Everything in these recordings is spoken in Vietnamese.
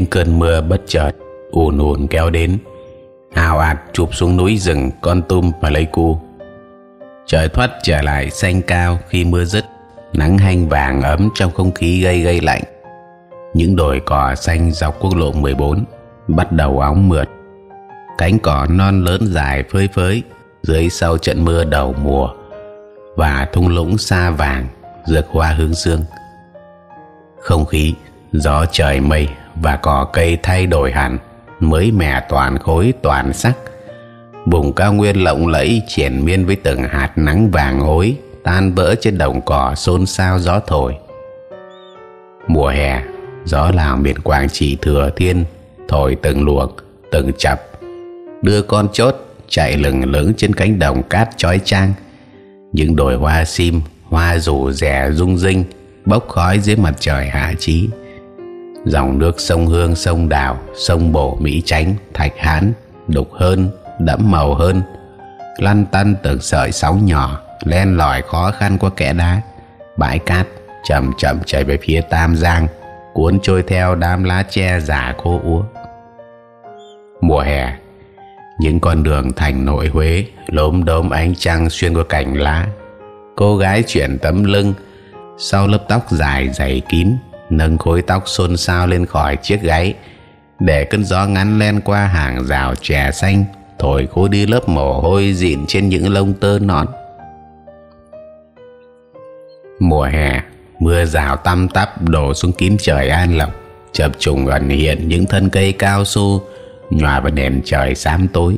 những cơn mưa bất chợt ùn ùn kéo đến. Hào ạt chụp xuống núi rừng con tum và lấy cu. Trời thoát trở lại xanh cao khi mưa dứt, nắng hanh vàng ấm trong không khí gây gây lạnh. Những đồi cỏ xanh dọc quốc lộ 14 bắt đầu óng mượt. Cánh cỏ non lớn dài phơi phới dưới sau trận mưa đầu mùa và thung lũng xa vàng rực hoa hướng dương không khí, gió trời mây và cỏ cây thay đổi hẳn, mới mẻ toàn khối, toàn sắc. Vùng cao nguyên lộng lẫy triển miên với từng hạt nắng vàng ối tan vỡ trên đồng cỏ xôn xao gió thổi. Mùa hè, gió lào miền quảng trị thừa thiên, thổi từng luộc, từng chập. Đưa con chốt chạy lừng lững trên cánh đồng cát chói chang. Những đồi hoa sim, hoa rủ rẻ rung rinh, bốc khói dưới mặt trời hạ trí dòng nước sông hương, sông đào, sông bổ mỹ chánh, thạch hán, đục hơn, đẫm màu hơn. Lăn tăn từng sợi sóng nhỏ, len lỏi khó khăn qua kẽ đá. Bãi cát chậm chậm chảy về phía tam giang, cuốn trôi theo đám lá tre già khô úa. Mùa hè, những con đường thành nội huế lốm đốm ánh trăng xuyên qua cành lá. Cô gái chuyển tấm lưng, sau lớp tóc dài dày kín nâng khối tóc xôn xao lên khỏi chiếc gáy. Để cơn gió ngắn len qua hàng rào chè xanh, thổi khô đi lớp mồ hôi dịn trên những lông tơ nọn. Mùa hè, mưa rào tăm tắp đổ xuống kín trời an lộc chập trùng gần hiện những thân cây cao su, nhòa vào nền trời xám tối.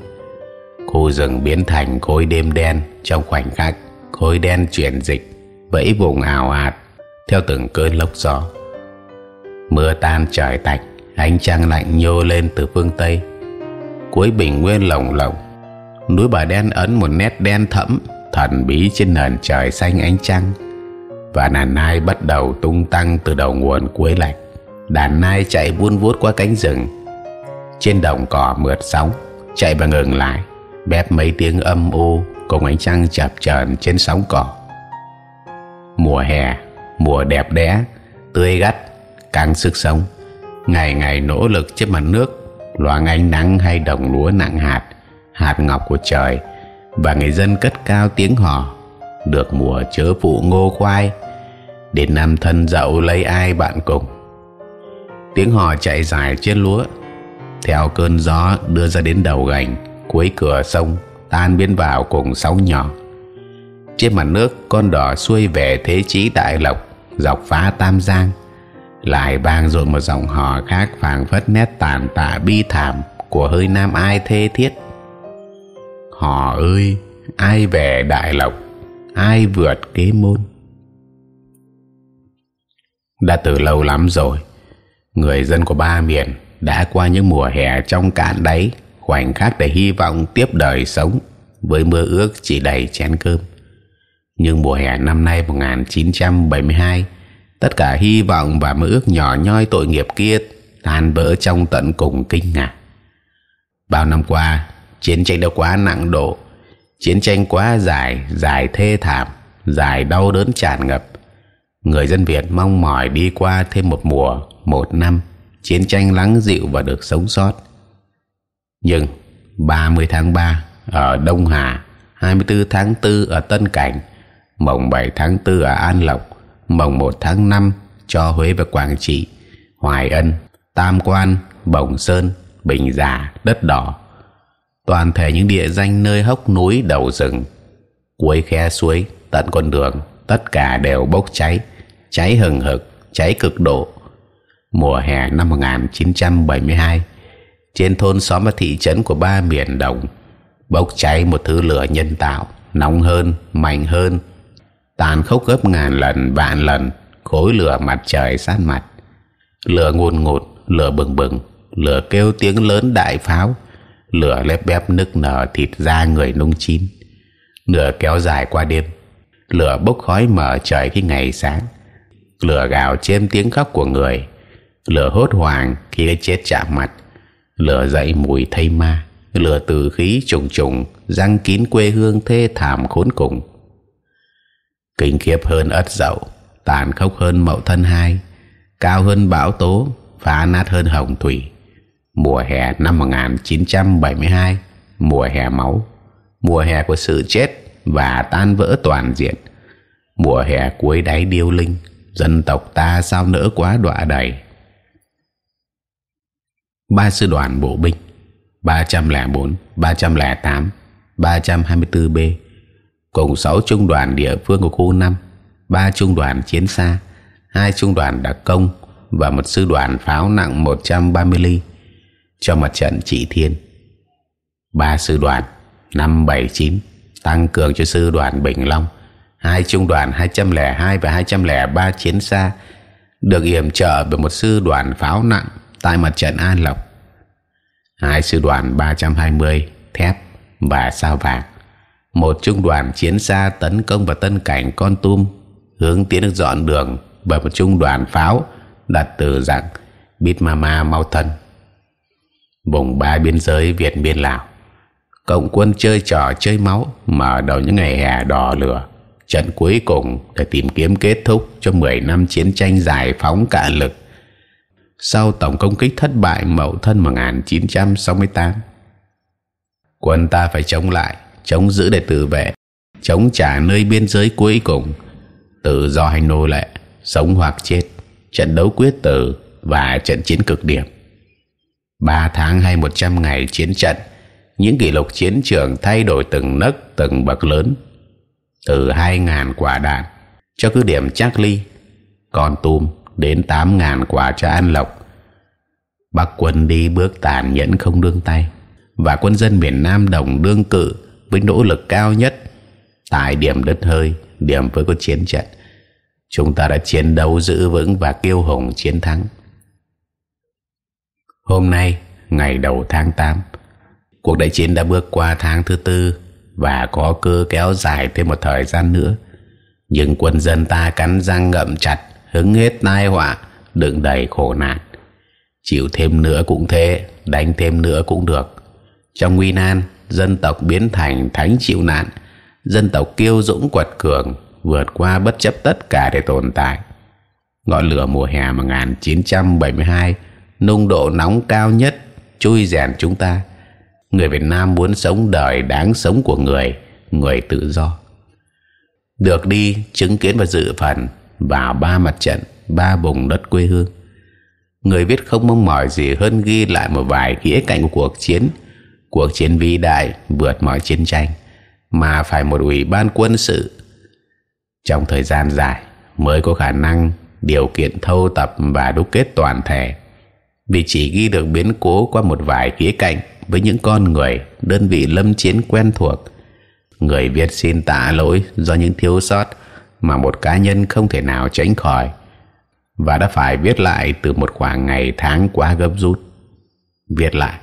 Khu rừng biến thành khối đêm đen, trong khoảnh khắc, khối đen chuyển dịch, vẫy vùng ảo ạt, theo từng cơn lốc gió mưa tan trời tạnh, ánh trăng lạnh nhô lên từ phương tây. Cuối bình nguyên lồng lộng, núi bà đen ấn một nét đen thẫm, thần bí trên nền trời xanh ánh trăng. Và đàn nai bắt đầu tung tăng từ đầu nguồn cuối lạch đàn nai chạy buôn vuốt qua cánh rừng. Trên đồng cỏ mượt sóng, chạy và ngừng lại, bép mấy tiếng âm u cùng ánh trăng chập chờn trên sóng cỏ. Mùa hè, mùa đẹp đẽ, tươi gắt căng sức sống. Ngày ngày nỗ lực trên mặt nước loáng ánh nắng hay đồng lúa nặng hạt hạt ngọc của trời, và người dân cất cao tiếng hò, được mùa chớ phụ ngô khoai đến năm thân dậu lấy ai bạn cùng. Tiếng hò chạy dài trên lúa, theo cơn gió đưa ra đến đầu gành, cuối cửa sông tan biến vào cùng sóng nhỏ. Trên mặt nước, con đỏ xuôi về thế chí đại lộc, dọc phá tam giang lại vang rồi một giọng hò khác phảng phất nét tàn tạ bi thảm của hơi nam ai thê thiết. Hò ơi, ai về đại lộc? Ai vượt kế môn? Đã từ lâu lắm rồi, người dân của ba miền đã qua những mùa hè trong cạn đáy, khoảnh khắc để hy vọng tiếp đời sống với mơ ước chỉ đầy chén cơm. Nhưng mùa hè năm nay 1972 tất cả hy vọng và mơ ước nhỏ nhoi tội nghiệp kia tan vỡ trong tận cùng kinh ngạc. Bao năm qua, chiến tranh đã quá nặng độ. Chiến tranh quá dài dài thê thảm, dài đau đớn tràn ngập. Người dân Việt mong mỏi đi qua thêm một mùa, một năm, chiến tranh lắng dịu và được sống sót. Nhưng 30 tháng 3 ở Đông Hà 24 tháng 4 ở Tân Cảnh, mồng 7 tháng 4 ở An Lộc mồng 1 tháng 5 cho Huế và Quảng Trị, Hoài Ân, Tam Quan, Bồng Sơn, Bình Già, đất đỏ. Toàn thể những địa danh nơi hốc núi, đầu rừng, cuối khe suối, tận con đường, tất cả đều bốc cháy cháy hừng hực, cháy cực độ. Mùa hè năm 1972 trên thôn xóm và thị trấn của ba miền đồng, bốc cháy một thứ lửa nhân tạo, nóng hơn, mạnh hơn tàn khốc gấp ngàn lần, vạn lần, khối lửa mặt trời sát mặt. Lửa ngùn ngụt, lửa bừng bừng, lửa kêu tiếng lớn đại pháo. Lửa lép bép nức nở thịt da người nung chín. Lửa kéo dài qua đêm. Lửa bốc khói mở trời khi ngày sáng. Lửa gào chêm tiếng khóc của người. Lửa hốt hoảng khi chết chạm mặt. Lửa dậy mùi thây ma. Lửa từ khí trùng trùng, răng kín quê hương thê thảm khốn cùng kinh khiếp hơn ất dậu tàn khốc hơn mậu thân hai cao hơn bão tố phá nát hơn hồng thủy. Mùa hè năm 1972 mùa hè máu. Mùa hè của sự chết và tan vỡ toàn diện. Mùa hè cuối đáy điêu linh dân tộc ta sao nỡ quá đọa đầy. Ba sư đoàn bộ binh 304, 308, 324 B cùng 6 trung đoàn địa phương của khu 5 3 trung đoàn chiến xa 2 trung đoàn đặc công và một sư đoàn pháo nặng 130 ly cho mặt trận trị thiên. Ba sư đoàn 579 tăng cường cho sư đoàn Bình Long, hai trung đoàn 202 và 203 chiến xa được yểm trợ bởi một sư đoàn pháo nặng tại mặt trận An Lộc. Hai sư đoàn 320 thép và sao vàng một trung đoàn chiến xa tấn công vào tân cảnh con tum, hướng tiến được dọn đường bởi một trung đoàn pháo đặt từ dạng bít mama mau thân. Vùng ba biên giới Việt Biên Lào, cộng quân chơi trò chơi máu mở đầu những ngày hè đỏ lửa. Trận cuối cùng để tìm kiếm kết thúc cho 10 năm chiến tranh giải phóng cạn lực. Sau tổng công kích thất bại mậu thân 1968 quân ta phải chống lại chống giữ để tự vệ, chống trả nơi biên giới cuối cùng. Tự do hay nô lệ, sống hoặc chết, trận đấu quyết tử và trận chiến cực điểm. Ba tháng hay một trăm ngày chiến trận, những kỷ lục chiến trường thay đổi từng nấc, từng bậc lớn. Từ hai ngàn quả đạn cho cứ điểm Charlie còn tum đến tám ngàn quả cho An Lộc. Bắc quân đi bước tàn nhẫn không đương tay và quân dân miền Nam đồng đương cự với nỗ lực cao nhất. Tại điểm đất hơi, điểm với cuộc chiến trận. Chúng ta đã chiến đấu giữ vững và kiêu hùng chiến thắng. Hôm nay, ngày đầu tháng 8 cuộc đại chiến đã bước qua tháng thứ tư và có cơ kéo dài thêm một thời gian nữa. Nhưng quân dân ta cắn răng ngậm chặt, hứng hết tai họa, đựng đầy khổ nạn. Chịu thêm nữa cũng thế, đánh thêm nữa cũng được. Trong nguy nan dân tộc biến thành thánh chịu nạn. Dân tộc kiêu dũng quật cường, vượt qua bất chấp tất cả để tồn tại. Ngọn lửa mùa hè 1972 nung độ nóng cao nhất, chui rèn chúng ta. Người Việt Nam muốn sống đời đáng sống của người người tự do. Được đi, chứng kiến và dự phần vào ba mặt trận, ba vùng đất quê hương. Người viết không mong mỏi gì hơn ghi lại một vài khía cạnh của cuộc chiến cuộc chiến vĩ đại vượt mọi chiến tranh, mà phải một ủy ban quân sự. Trong thời gian dài, mới có khả năng, điều kiện thâu tập và đúc kết toàn thể. Vì chỉ ghi được biến cố qua một vài khía cạnh với những con người, đơn vị lâm chiến quen thuộc. Người Việt xin tạ lỗi do những thiếu sót mà một cá nhân không thể nào tránh khỏi, và đã phải viết lại từ một khoảng ngày tháng quá gấp rút. Viết lại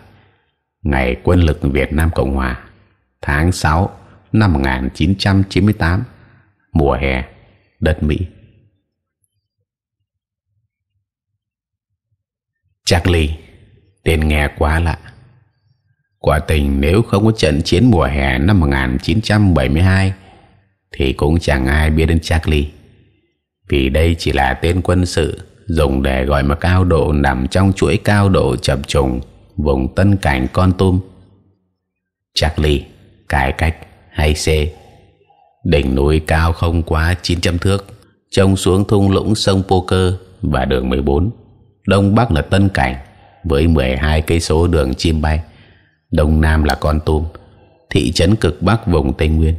ngày quân lực Việt Nam Cộng Hòa, tháng 6 năm 1998 mùa hè, đất Mỹ. Charlie tên nghe quá lạ. Quả tình nếu không có trận chiến mùa hè năm 1972 thì cũng chẳng ai biết đến Charlie vì đây chỉ là tên quân sự dùng để gọi một cao độ nằm trong chuỗi cao độ chập trùng vùng tân cảnh con tum. Charlie cải cách hay C? Đỉnh núi cao không quá 900 thước trông xuống thung lũng sông Poker và đường 14 đông bắc là tân cảnh với 12 cây số đường chim bay. Đông nam là con tum thị trấn cực bắc vùng tây nguyên.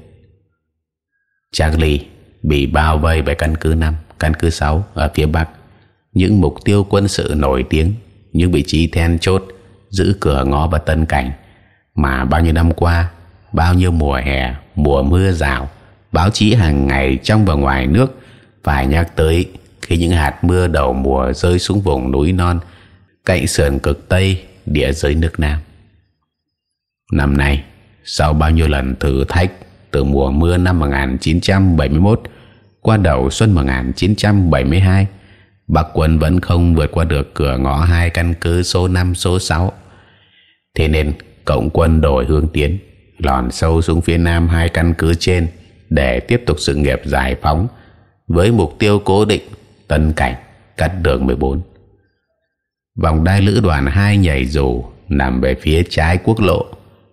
Charlie bị bao vây bởi căn cứ 5, căn cứ 6 ở phía bắc. Những mục tiêu quân sự nổi tiếng những vị trí then chốt giữ cửa ngõ và tân cảnh. Mà bao nhiêu năm qua, bao nhiêu mùa hè, mùa mưa rào, báo chí hàng ngày trong và ngoài nước phải nhắc tới khi những hạt mưa đầu mùa rơi xuống vùng núi non, cạnh sườn cực tây, địa giới nước nam. Năm nay, sau bao nhiêu lần thử thách từ mùa mưa năm 1971 qua đầu xuân 1972 Bắc quân vẫn không vượt qua được cửa ngõ hai căn cứ số 5 số 6 thế nên cộng quân đổi hướng tiến lòn sâu xuống phía nam hai căn cứ trên để tiếp tục sự nghiệp giải phóng với mục tiêu cố định tân cảnh cắt đường 14 vòng đai lữ đoàn hai nhảy dù nằm về phía trái quốc lộ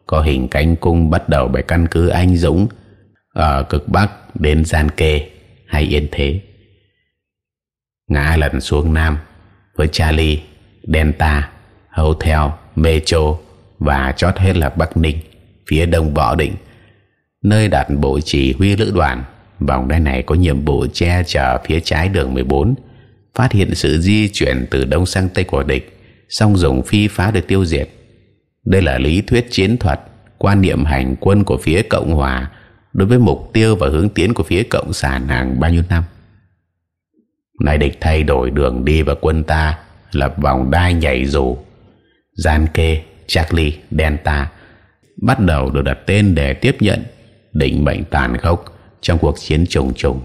có hình cánh cung bắt đầu bởi căn cứ anh dũng ở cực bắc đến gian kê hay yên thế. Ngã lần xuống nam với Charlie, Delta, Hotel, Metro và chót hết là Bắc Ninh, phía đông Võ Định. Nơi đặt bộ chỉ huy lữ đoàn, vòng đai này có nhiệm vụ che chở phía trái đường 14 phát hiện sự di chuyển từ đông sang tây của địch, song dùng phi phá được tiêu diệt. Đây là lý thuyết chiến thuật, quan niệm hành quân của phía cộng hòa đối với mục tiêu và hướng tiến của phía cộng sản hàng bao nhiêu năm. Nay địch thay đổi đường đi và quân ta lập vòng đai nhảy dù, gian kê Charlie Delta bắt đầu được đặt tên để tiếp nhận định bệnh tàn khốc trong cuộc chiến trùng trùng.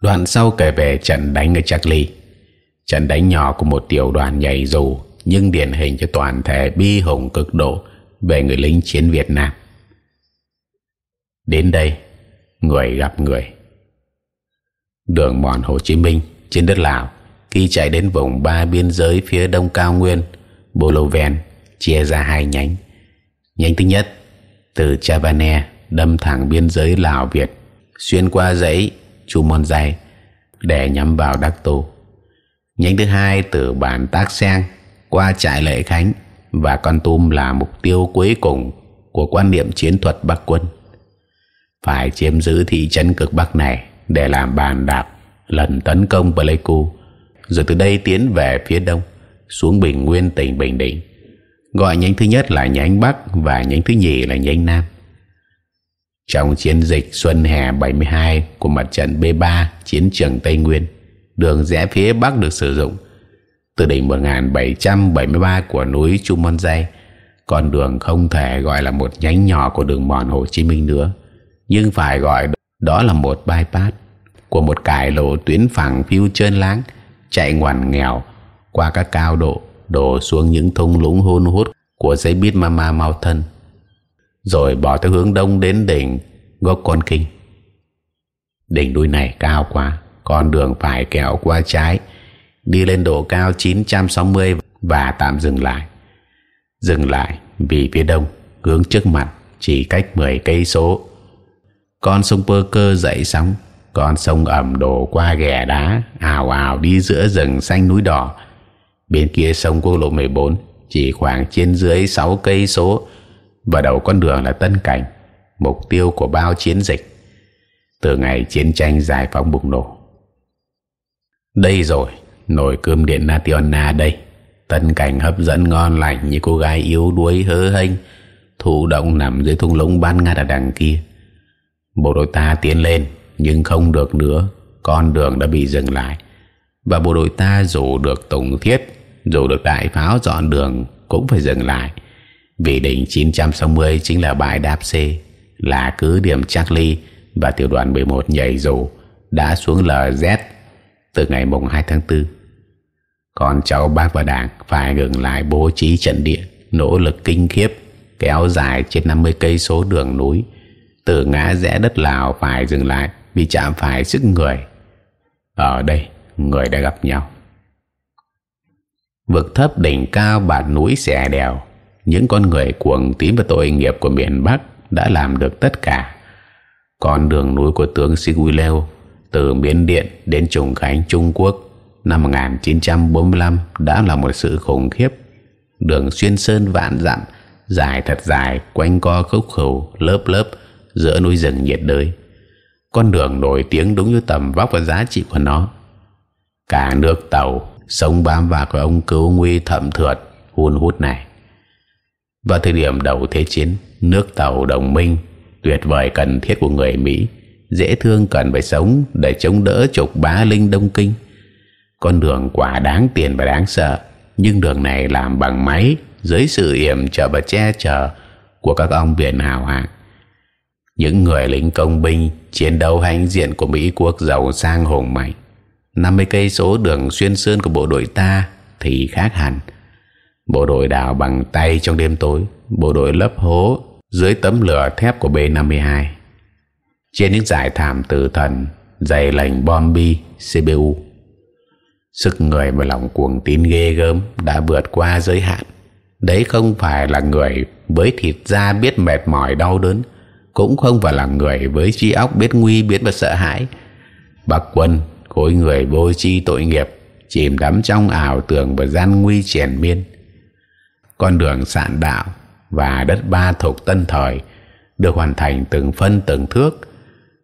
Đoạn sau kể về trận đánh ở Charlie, trận đánh nhỏ của một tiểu đoàn nhảy dù nhưng điển hình cho toàn thể bi hùng cực độ về người lính chiến Việt Nam. Đến đây, người gặp người. Đường mòn Hồ Chí Minh trên đất Lào khi chạy đến vùng ba biên giới phía đông cao nguyên Boloven chia ra hai nhánh. Nhánh thứ nhất từ Chavane đâm thẳng biên giới Lào Việt xuyên qua dãy Chu Mon Dai để nhắm vào Đắc Tô. Nhánh thứ hai từ bản Tác Sang qua trại Lệ Khánh và Con Tum là mục tiêu cuối cùng của quan niệm chiến thuật Bắc quân. Phải chiếm giữ thị trấn cực Bắc này để làm bàn đạp lần tấn công Pleiku, rồi từ đây tiến về phía đông xuống Bình Nguyên tỉnh Bình Định. Gọi nhánh thứ nhất là nhánh Bắc và nhánh thứ nhì là nhánh Nam trong chiến dịch xuân hè 72 của mặt trận B3 chiến trường Tây Nguyên, đường rẽ phía Bắc được sử dụng từ đỉnh 1773 của núi Chu Mon Dây con đường không thể gọi là một nhánh nhỏ của đường mòn Hồ Chí Minh nữa, nhưng phải gọi đó là một bypass của một cải lộ tuyến phẳng phiêu trơn láng chạy ngoằn nghèo qua các cao độ, đổ xuống những thung lũng hôn hút của dãy bít mama mau thân. Rồi bỏ theo hướng đông đến đỉnh gốc con kinh. Đỉnh đuôi này cao quá, con đường phải kéo qua trái, đi lên độ cao 960 và tạm dừng lại. Dừng lại vì phía đông, hướng trước mặt chỉ cách 10 cây số. Con sông Pơ Cơ dậy sóng, con sông ẩm đổ qua ghẻ đá, ào ào đi giữa rừng xanh núi đỏ bên kia sông quốc lộ 14 chỉ khoảng trên dưới 6 cây số. Và đầu con đường là Tân Cảnh, mục tiêu của bao chiến dịch. Từ ngày chiến tranh giải phóng bùng nổ. Đây rồi, nồi cơm điện Nationa đây. Tân Cảnh hấp dẫn ngon lành như cô gái yếu đuối hớ hênh, thụ động nằm dưới thung lũng ban ngát ở đằng kia. Bộ đội ta tiến lên, nhưng không được nữa, con đường đã bị dừng lại. Và bộ đội ta rủ được tùng thiết dù được đại pháo dọn đường cũng phải dừng lại. Vì đỉnh 960 chính là bãi đáp C, là cứ điểm Charlie và tiểu đoàn 11 nhảy dù đã xuống LZ từ ngày mùng 2 tháng 4 còn cháu bác và đảng phải ngừng lại bố trí trận địa, nỗ lực kinh khiếp, kéo dài trên 50 cây số đường núi. Từ ngã rẽ đất Lào phải dừng lại vì chạm phải sức người. Ở đây, người đã gặp nhau vực thấp đỉnh cao bạt núi xẻ đèo. Những con người cuồng tín và tội nghiệp của miền Bắc đã làm được tất cả. Con đường núi của tướng Siguileo từ Miến Điện đến Trùng Khánh, Trung Quốc năm 1945 đã là một sự khủng khiếp. Đường xuyên sơn vạn dặm, dài thật dài, quanh co khúc khẩu lớp lớp giữa núi rừng nhiệt đới. Con đường nổi tiếng đúng như tầm vóc và giá trị của nó. Cả nước tàu sống bám vào của ông cứu nguy thậm thượt hun hút này. Vào thời điểm đầu thế chiến, nước tàu đồng minh tuyệt vời cần thiết của người Mỹ, dễ thương cần phải sống để chống đỡ trục bá linh Đông Kinh. Con đường quả đáng tiền và đáng sợ, nhưng đường này làm bằng máy dưới sự yểm trợ và che chở của các ông biển hào hạng. Những người lính công binh chiến đấu hãnh diện của Mỹ quốc giàu sang hùng mạnh 50 cây số đường xuyên sơn của bộ đội ta thì khác hẳn. Bộ đội đào bằng tay trong đêm tối, bộ đội lấp hố dưới tấm lửa thép của B-52 trên những giải thảm tử thần, dày lành bom bi CBU sức người và lòng cuồng tín ghê gớm đã vượt qua giới hạn. Đấy không phải là người với thịt da biết mệt mỏi đau đớn, cũng không phải là người với trí óc biết nguy, biết và sợ hãi. Bạc quân khối người vô tri tội nghiệp, chìm đắm trong ảo tưởng và gian nguy triển miên. Con đường sạn đạo và đất ba thuộc tân thời được hoàn thành từng phân từng thước.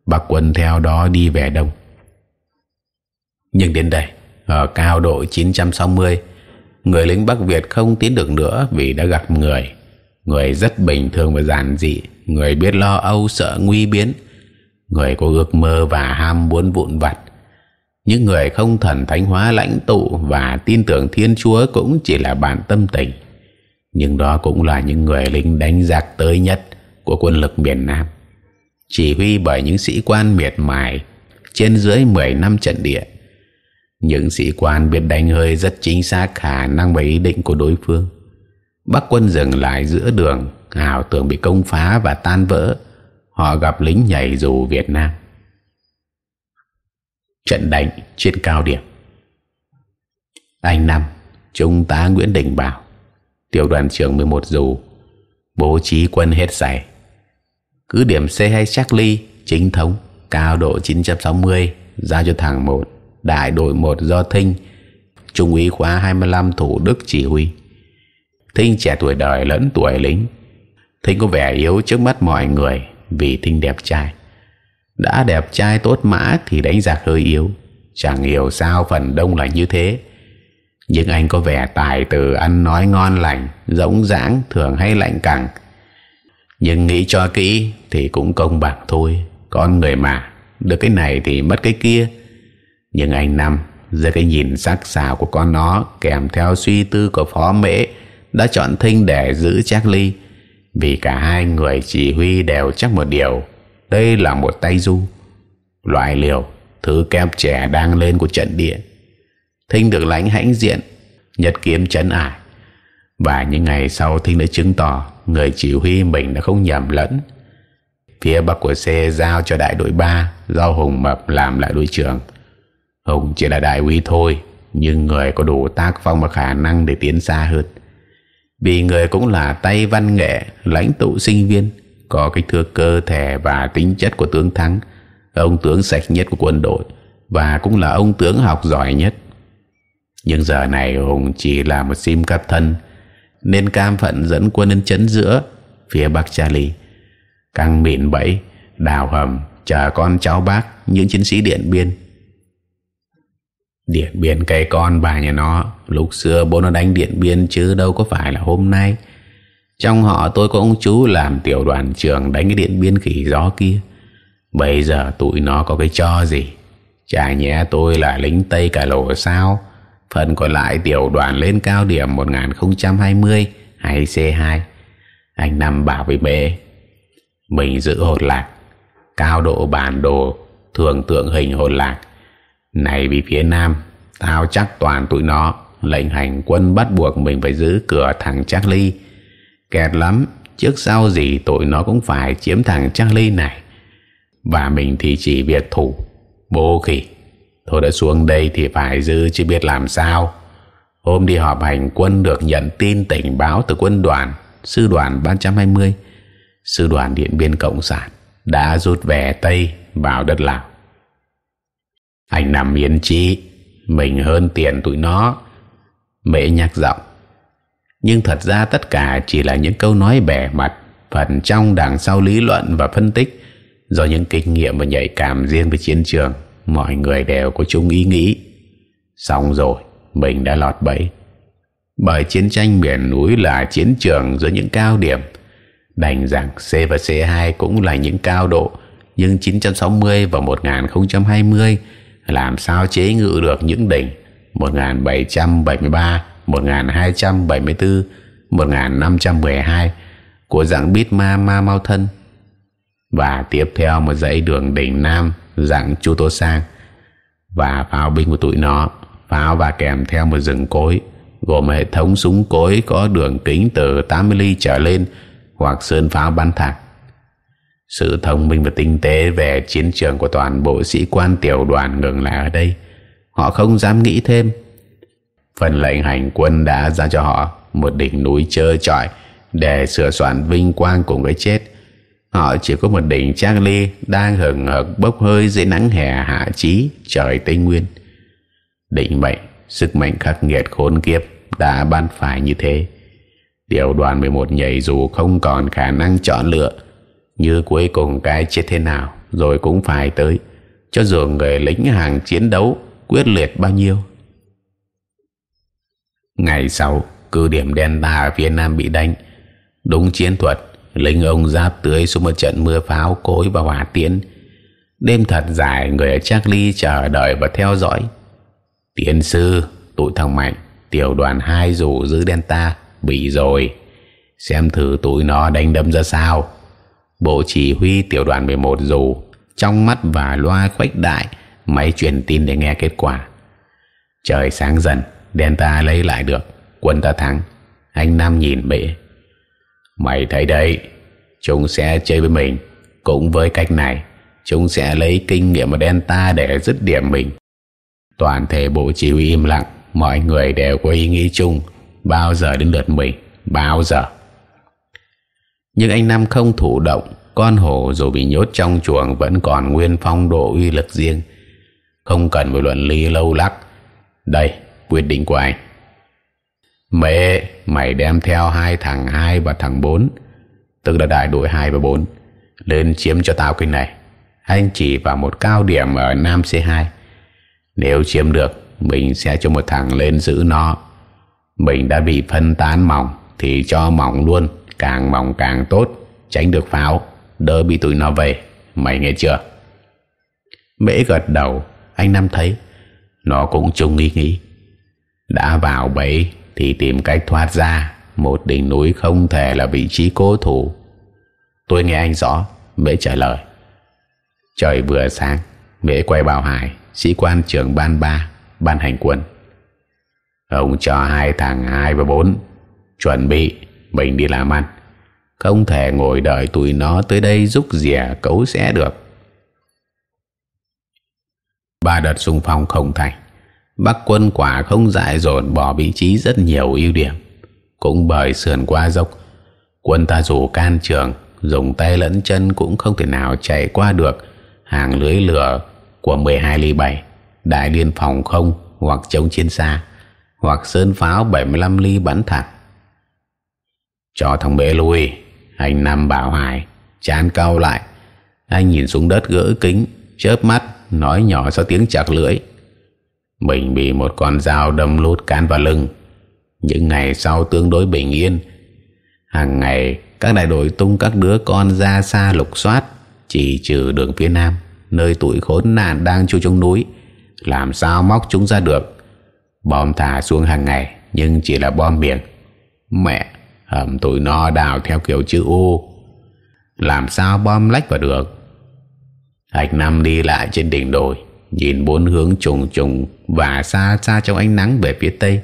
Bạc quân theo đó đi về đông. Nhưng đến đây, ở cao độ 960 người lính Bắc Việt không tiến được nữa vì đã gặp người. Người rất bình thường và giản dị, người biết lo âu sợ nguy biến. Người có ước mơ và ham muốn vụn vặt những người không thần thánh hóa lãnh tụ và tin tưởng thiên chúa cũng chỉ là bạn tâm tình. Nhưng đó cũng là những người lính đánh giặc tới nhất của quân lực miền Nam. Chỉ huy bởi những sĩ quan miệt mài trên dưới 10 năm trận địa. Những sĩ quan biết đánh hơi rất chính xác khả năng và ý định của đối phương. Bắc quân dừng lại giữa đường, ảo tưởng bị công phá và tan vỡ. Họ gặp lính nhảy dù Việt Nam trận đánh trên cao điểm. Anh năm trung tá Nguyễn Đình Bảo, tiểu đoàn trưởng 11 dù, bố trí quân hết sảy. Cứ điểm C hay Charlie chính thống, cao độ 960 giao cho thằng một, đại đội một do Thinh, trung úy khóa 25 thủ đức chỉ huy. Thinh trẻ tuổi đời lẫn tuổi lính. Thinh có vẻ yếu trước mắt mọi người vì Thinh đẹp trai đã đẹp trai tốt mã thì đánh giặc hơi yếu. Chẳng hiểu sao phần đông là như thế. Nhưng anh có vẻ tài từ ăn nói ngon lành, rỗng rãng, thường hay lạnh cẳng. Nhưng nghĩ cho kỹ thì cũng công bằng thôi. Con người mà, được cái này thì mất cái kia. Nhưng anh năm, dưới cái nhìn sắc sảo của con nó, kèm theo suy tư của phó mễ, đã chọn thinh để giữ Charlie vì cả hai người chỉ huy đều chắc một điều đây là một tay du. Loại liều, thứ kép trẻ đang lên của trận địa. Thinh được lãnh hãnh diện nhật kiếm chấn ải. Và những ngày sau thinh đã chứng tỏ người chỉ huy mình đã không nhầm lẫn. Phía bắc của xe giao cho đại đội 3 do hùng mập làm lại đội trưởng. Hùng chỉ là đại úy thôi, nhưng người có đủ tác phong và khả năng để tiến xa hơn. Vì người cũng là tay văn nghệ, lãnh tụ sinh viên có kích thước cơ thể và tính chất của tướng thắng. Ông tướng sạch nhất của quân đội và cũng là ông tướng học giỏi nhất. Nhưng giờ này hùng chỉ là một sim cắp thân, nên cam phận dẫn quân đến chấn giữa phía bắc charlie căng mìn bẫy, đào hầm, chờ con cháu bác, những chiến sĩ điện biên. Điện biên cây con bà nhà nó, lúc xưa bố nó đánh điện biên chứ đâu có phải là hôm nay trong họ tôi có ông chú làm tiểu đoàn trưởng đánh cái điện biên khỉ gió kia. Bây giờ tụi nó có cái cho gì? Chả nhẽ tôi là lính tây cả lỗ sao? Phần còn lại tiểu đoàn lên cao điểm 1020 hay C2 anh Năm bảo với mẹ mình giữ hột lạc, cao độ bản đồ, thường tượng hình hột lạc. Này vì phía nam, tao chắc toàn tụi nó lệnh hành quân bắt buộc mình phải giữ cửa thằng Charlie kẹt lắm. Trước sau gì tụi nó cũng phải chiếm thằng Charlie này. Và mình thì chỉ việc thủ, bố khỉ. Thôi đã xuống đây thì phải giữ chứ biết làm sao. Hôm đi họp hành, quân được nhận tin tình báo từ quân đoàn, sư đoàn 320 sư đoàn điện biên cộng sản đã rút về tây vào đất lào. Anh nằm yên trí mình hơn tiền tụi nó. Mẹ nhắc giọng nhưng thật ra tất cả chỉ là những câu nói bẻ mặt, phần trong đằng sau lý luận và phân tích, do những kinh nghiệm và nhạy cảm riêng với chiến trường, mọi người đều có chung ý nghĩ. Xong rồi, mình đã lọt bẫy. Bởi chiến tranh miền núi là chiến trường giữa những cao điểm. Đành rằng C và C2 cũng là những cao độ, nhưng 960 và 1020 làm sao chế ngự được những đỉnh? 1773 1274 1512 của dạng bít ma ma mau thân. Và tiếp theo một dãy đường đỉnh Nam dạng Chu Tô Sang. Và pháo binh của tụi nó, pháo và kèm theo một rừng cối, gồm hệ thống súng cối có đường kính từ 80 ly trở lên hoặc sơn pháo bắn thẳng. Sự thông minh và tinh tế về chiến trường của toàn bộ sĩ quan tiểu đoàn ngừng lại ở đây. Họ không dám nghĩ thêm phần lệnh hành quân đã ra cho họ một đỉnh núi trơ trọi để sửa soạn vinh quang cùng với chết. Họ chỉ có một đỉnh trang ly đang hừng hực bốc hơi dưới nắng hè hạ chí trời tây nguyên. Định mệnh, sức mạnh khắc nghiệt khốn kiếp đã ban phải như thế. Điều đoàn 11 nhảy dù không còn khả năng chọn lựa, như cuối cùng cái chết thế nào rồi cũng phải tới. Cho dù người lính hàng chiến đấu quyết liệt bao nhiêu ngày sau, cứ điểm đen ở phía nam bị đánh. Đúng chiến thuật, lính ông giáp tưới xuống một trận mưa pháo cối và hỏa tiễn. Đêm thật dài, người ở Charlie chờ đợi và theo dõi. Tiến sư tụi thằng mạnh, tiểu đoàn hai rủ giữ Delta, bị rồi. Xem thử tụi nó đánh đâm ra sao. Bộ chỉ huy tiểu đoàn 11 dù, trong mắt và loa khuếch đại, máy truyền tin để nghe kết quả. Trời sáng dần Delta lấy lại được, quân ta thắng. Anh Nam nhìn bệ mày thấy đấy, chúng sẽ chơi với mình. Cũng với cách này, chúng sẽ lấy kinh nghiệm của Delta để dứt điểm mình. Toàn thể bộ chỉ huy im lặng, mọi người đều có ý nghĩ chung. Bao giờ đến lượt mình? Bao giờ? Nhưng anh Nam không thủ động, con hổ dù bị nhốt trong chuồng vẫn còn nguyên phong độ uy lực riêng. Không cần phải luận lý lâu lắc. Đây quyết định của anh. Mẹ, mày đem theo hai thằng hai và thằng bốn, tức là đại đội hai và bốn, lên chiếm cho tao cái này. Anh chỉ vào một cao điểm ở Nam C2 nếu chiếm được, mình sẽ cho một thằng lên giữ nó. Mình đã bị phân tán mỏng, thì cho mỏng luôn, càng mỏng càng tốt, tránh được pháo, đỡ bị tụi nó về mày nghe chưa? Mễ gật đầu, anh Nam thấy, nó cũng chung ý nghĩ đã vào bẫy thì tìm cách thoát ra. Một đỉnh núi không thể là vị trí cố thủ. Tôi nghe anh rõ, mễ trả lời. Trời vừa sáng, mễ quay vào hải, sĩ quan trưởng ban ba, ban hành quân. Ông cho hai thằng hai và bốn, chuẩn bị, mình đi làm ăn. Không thể ngồi đợi tụi nó tới đây rúc rìa cấu xé được. Ba đợt xung phong không thành bắc quân quả không dại dồn bỏ vị trí rất nhiều ưu điểm. Cũng bởi sườn qua dốc, quân ta dù can trường, dùng tay lẫn chân cũng không thể nào chạy qua được. Hàng lưới lửa của 12 ly 7 đại liên phòng không hoặc chống chiến xa, hoặc sơn pháo 75 ly bắn thẳng. Cho thằng bể lui, anh nam bảo Hải, chán cao lại. Anh nhìn xuống đất gỡ kính, chớp mắt, nói nhỏ sau tiếng chặt lưỡi mình bị một con dao đâm lút cán vào lưng. Những ngày sau tương đối bình yên. Hàng ngày, các đại đội tung các đứa con ra xa lục soát, chỉ trừ đường phía nam, nơi tụi khốn nạn đang chui trong núi. Làm sao móc chúng ra được? Bom thả xuống hàng ngày, nhưng chỉ là bom miệng. Mẹ, hầm tụi nó đào theo kiểu chữ U. Làm sao bom lách vào được? Hạch Năm đi lại trên đỉnh đồi nhìn bốn hướng trùng trùng và xa xa trong ánh nắng về phía tây.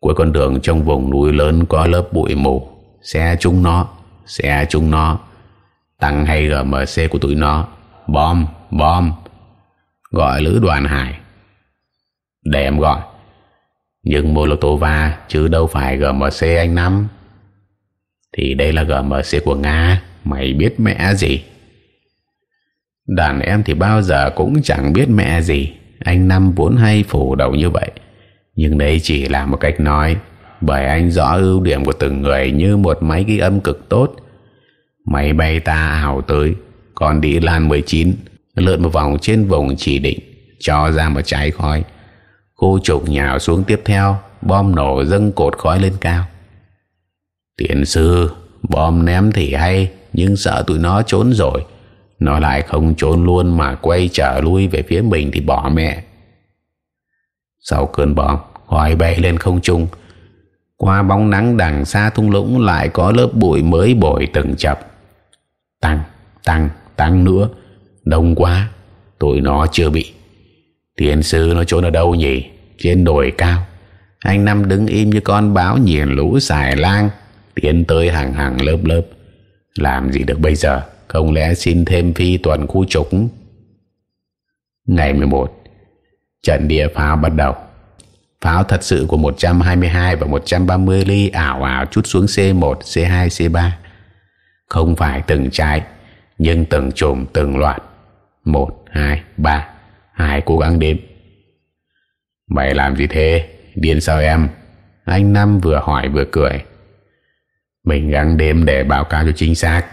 Cuối con đường trong vùng núi lớn có lớp bụi mù. Xe chúng nó, xe chúng nó. Tăng hay GMC của tụi nó. Bom bom. Gọi lữ đoàn hải. Để em gọi. Nhưng Molotova chứ đâu phải GMC anh Năm. Thì đây là GMC của Nga. Mày biết mẹ gì? Đàn em thì bao giờ cũng chẳng biết mẹ gì. Anh Năm vốn hay phủ đầu như vậy. Nhưng đấy chỉ là một cách nói, bởi anh rõ ưu điểm của từng người như một máy ghi âm cực tốt. Máy bay ta hào tới, còn đi lan 19 lượn một vòng trên vùng chỉ định, cho ra một trái khói. Khu trục nhào xuống tiếp theo, bom nổ dâng cột khói lên cao. Tiền sư, bom ném thì hay, nhưng sợ tụi nó trốn rồi nó lại không trốn luôn mà quay trở lui về phía mình thì bỏ mẹ. Sau cơn bom khói bay lên không trung. Qua bóng nắng đằng xa thung lũng lại có lớp bụi mới bổi từng chập. Tăng tăng tăng nữa. Đông quá, tụi nó chưa bị. Tiến sư nó trốn ở đâu nhỉ? Trên đồi cao. Anh Năm đứng im như con báo nhìn lũ xài lang, Tiến tới hàng hàng lớp lớp. Làm gì được bây giờ? Không lẽ xin thêm phi tuần khu trục? Ngày 11 trận địa pháo bắt đầu. Pháo thật sự của 122 và 130 ly ảo ảo chút xuống C1, C2, C3 không phải từng trái nhưng từng chùm từng loạt. Một hai ba hai cố gắng đếm mày làm gì thế? Điên sao em? Anh năm vừa hỏi vừa cười. Mình gắng đếm để báo cáo cho chính xác.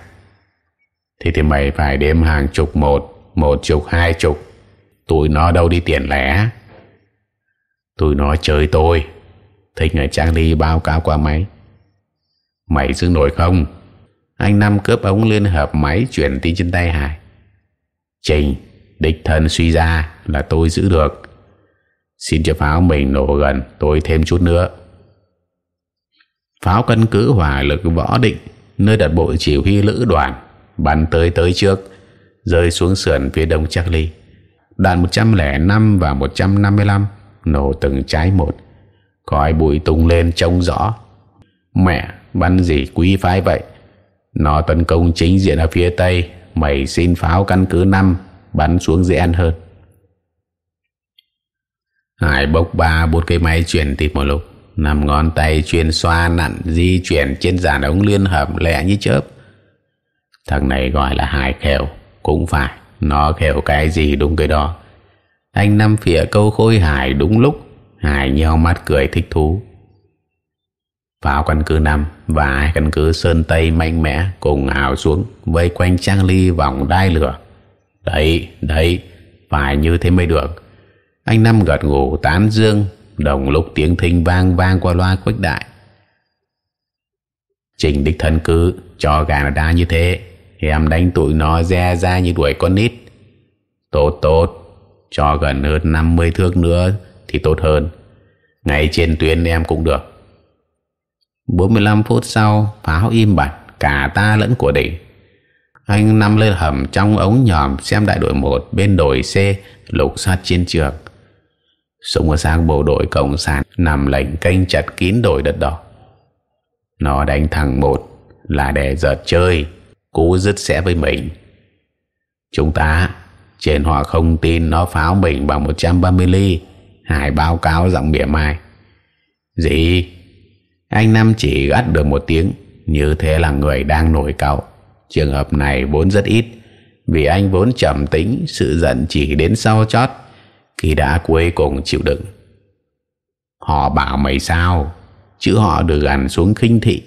Thì thì mày phải đếm hàng chục một một chục, hai chục. Tụi nó đâu đi tiền lẻ. Tụi nó chơi tôi. Thích người trang đi báo cáo qua máy. Mày giữ nổi không? Anh năm cướp ống liên hợp máy chuyển tin trên tay hải. Trình địch thân suy ra là tôi giữ được. Xin cho pháo mình nổ gần, tôi thêm chút nữa. Pháo căn cứ hỏa lực võ định, nơi đặt bộ chỉ huy lữ đoàn bắn tới tới trước. Rơi xuống sườn phía đông Charlie. Đạn 105 và 155 nổ từng trái một. Khói bụi tung lên trông rõ. Mẹ bắn gì quý phái vậy. Nó tấn công chính diện ở phía tây. Mày xin pháo căn cứ năm, bắn xuống dễ ăn hơn. Hải bốc ba bốn cây máy chuyển tịp một lúc nằm ngón tay chuyên xoa nặn di chuyển trên giàn ống liên hợp lẹ như chớp thằng này gọi là hải khều cũng phải, nó khều cái gì đúng cái đó. Anh năm phía câu khôi hải đúng lúc. Hải nheo mắt cười thích thú. Vào căn cứ năm và hai căn cứ sơn tây mạnh mẽ cùng hào xuống, vây quanh trang ly vòng đai lửa. Đấy đấy, phải như thế mới được. Anh năm gật ngủ tán dương, đồng lúc tiếng thinh vang vang qua loa khuếch đại. Trình đích thân cứ, cho gà như thế em đánh tụi nó ra ra như đuổi con nít. Tốt tốt. Cho gần hơn 50 thước nữa thì tốt hơn. Ngay trên tuyến em cũng được. 45 phút sau, pháo im bặt, cả ta lẫn của địch. Anh nằm lên hầm trong ống nhòm xem đại đội một bên đội C lục soát chiến trường. Súng ở sang bộ đội cộng sản nằm lệnh canh chặt kín đội đất đỏ. Nó đánh thẳng một là để giật chơi cú dứt sẽ với mình. Chúng ta trên họ không tin nó pháo mình bằng 130 ly hải báo cáo giọng mỉa mai. Gì anh Năm chỉ gắt được một tiếng, như thế là người đang nổi cậu. Trường hợp này vốn rất ít, vì anh vốn trầm tính, sự giận chỉ đến sau chót, khi đã cuối cùng chịu đựng. Họ bảo mày sao? Chữ họ được gắn xuống khinh thị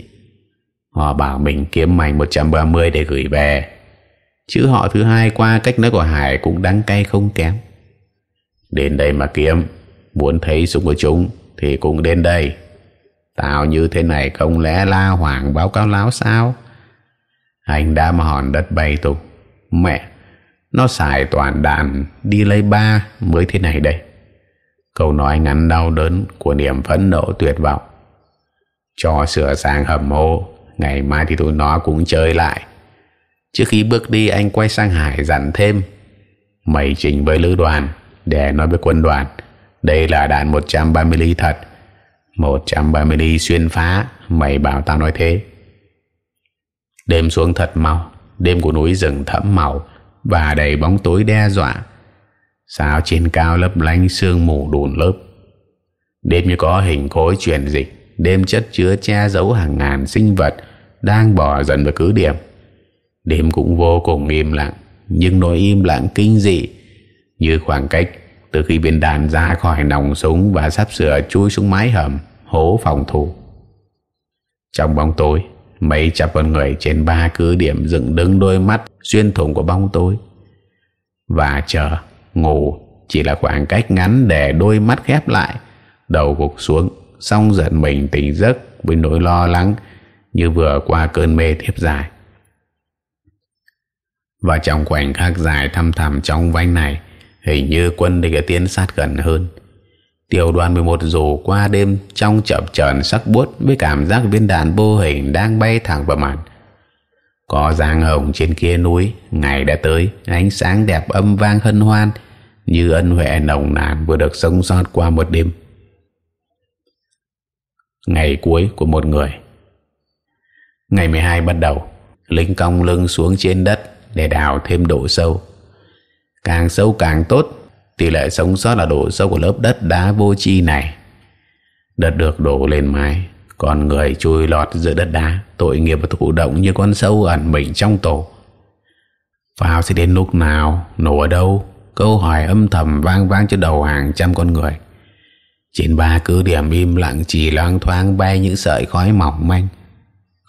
họ bảo mình kiếm mảnh 130 để gửi về. Chữ họ thứ hai qua cách nói của Hải cũng đắng cay không kém. Đến đây mà kiếm, muốn thấy súng của chúng thì cũng đến đây. Tao như thế này không lẽ la hoàng báo cáo láo sao? Anh đã mà hòn đất bay tục. Mẹ, nó xài toàn đàn đi lấy ba mới thế này đây. Câu nói ngắn đau đớn của niềm phẫn nộ tuyệt vọng. Cho sửa sang hầm hô ngày mai thì tụi nó cũng chơi lại. Trước khi bước đi, anh quay sang hải dặn thêm. Mày trình với lữ đoàn, để nói với quân đoàn. Đây là đạn 130 ly thật. 130 ly xuyên phá, mày bảo tao nói thế. Đêm xuống thật mau, đêm của núi rừng thẫm màu và đầy bóng tối đe dọa. Sao trên cao lấp lánh sương mù đùn lớp? Đêm như có hình khối chuyển dịch, đêm chất chứa che giấu hàng ngàn sinh vật đang bỏ dần vào cứ điểm. Đêm cũng vô cùng im lặng, nhưng nỗi im lặng kinh dị như khoảng cách từ khi viên đạn ra khỏi nòng súng và sắp sửa chui xuống mái hầm, hố phòng thủ. Trong bóng tối, mấy chặp con người trên ba cứ điểm dựng đứng đôi mắt xuyên thủng của bóng tối. Và chờ, ngủ chỉ là khoảng cách ngắn để đôi mắt khép lại, đầu gục xuống xong giận mình tỉnh giấc với nỗi lo lắng như vừa qua cơn mê thiếp dài. Và trong khoảnh khắc dài thăm thẳm trong vánh này, hình như quân địch đã tiến sát gần hơn. Tiểu đoàn 11 dù qua đêm trong chập chờn sắc buốt với cảm giác viên đạn vô hình đang bay thẳng vào mặt. Có giang hồng trên kia núi, ngày đã tới, ánh sáng đẹp âm vang hân hoan, như ân huệ nồng nàn vừa được sống sót qua một đêm. Ngày cuối của một người ngày 12 bắt đầu lính cong lưng xuống trên đất để đào thêm độ sâu. Càng sâu càng tốt, tỷ lệ sống sót là độ sâu của lớp đất đá vô tri này. Đất được đổ lên mái còn người chui lọt giữa đất đá, tội nghiệp và thụ động như con sâu ẩn mình trong tổ. Pháo sẽ đến lúc nào, nổ ở đâu? Câu hỏi âm thầm vang vang cho đầu hàng trăm con người. Trên ba cứ điểm im lặng chỉ loang thoáng bay những sợi khói mỏng manh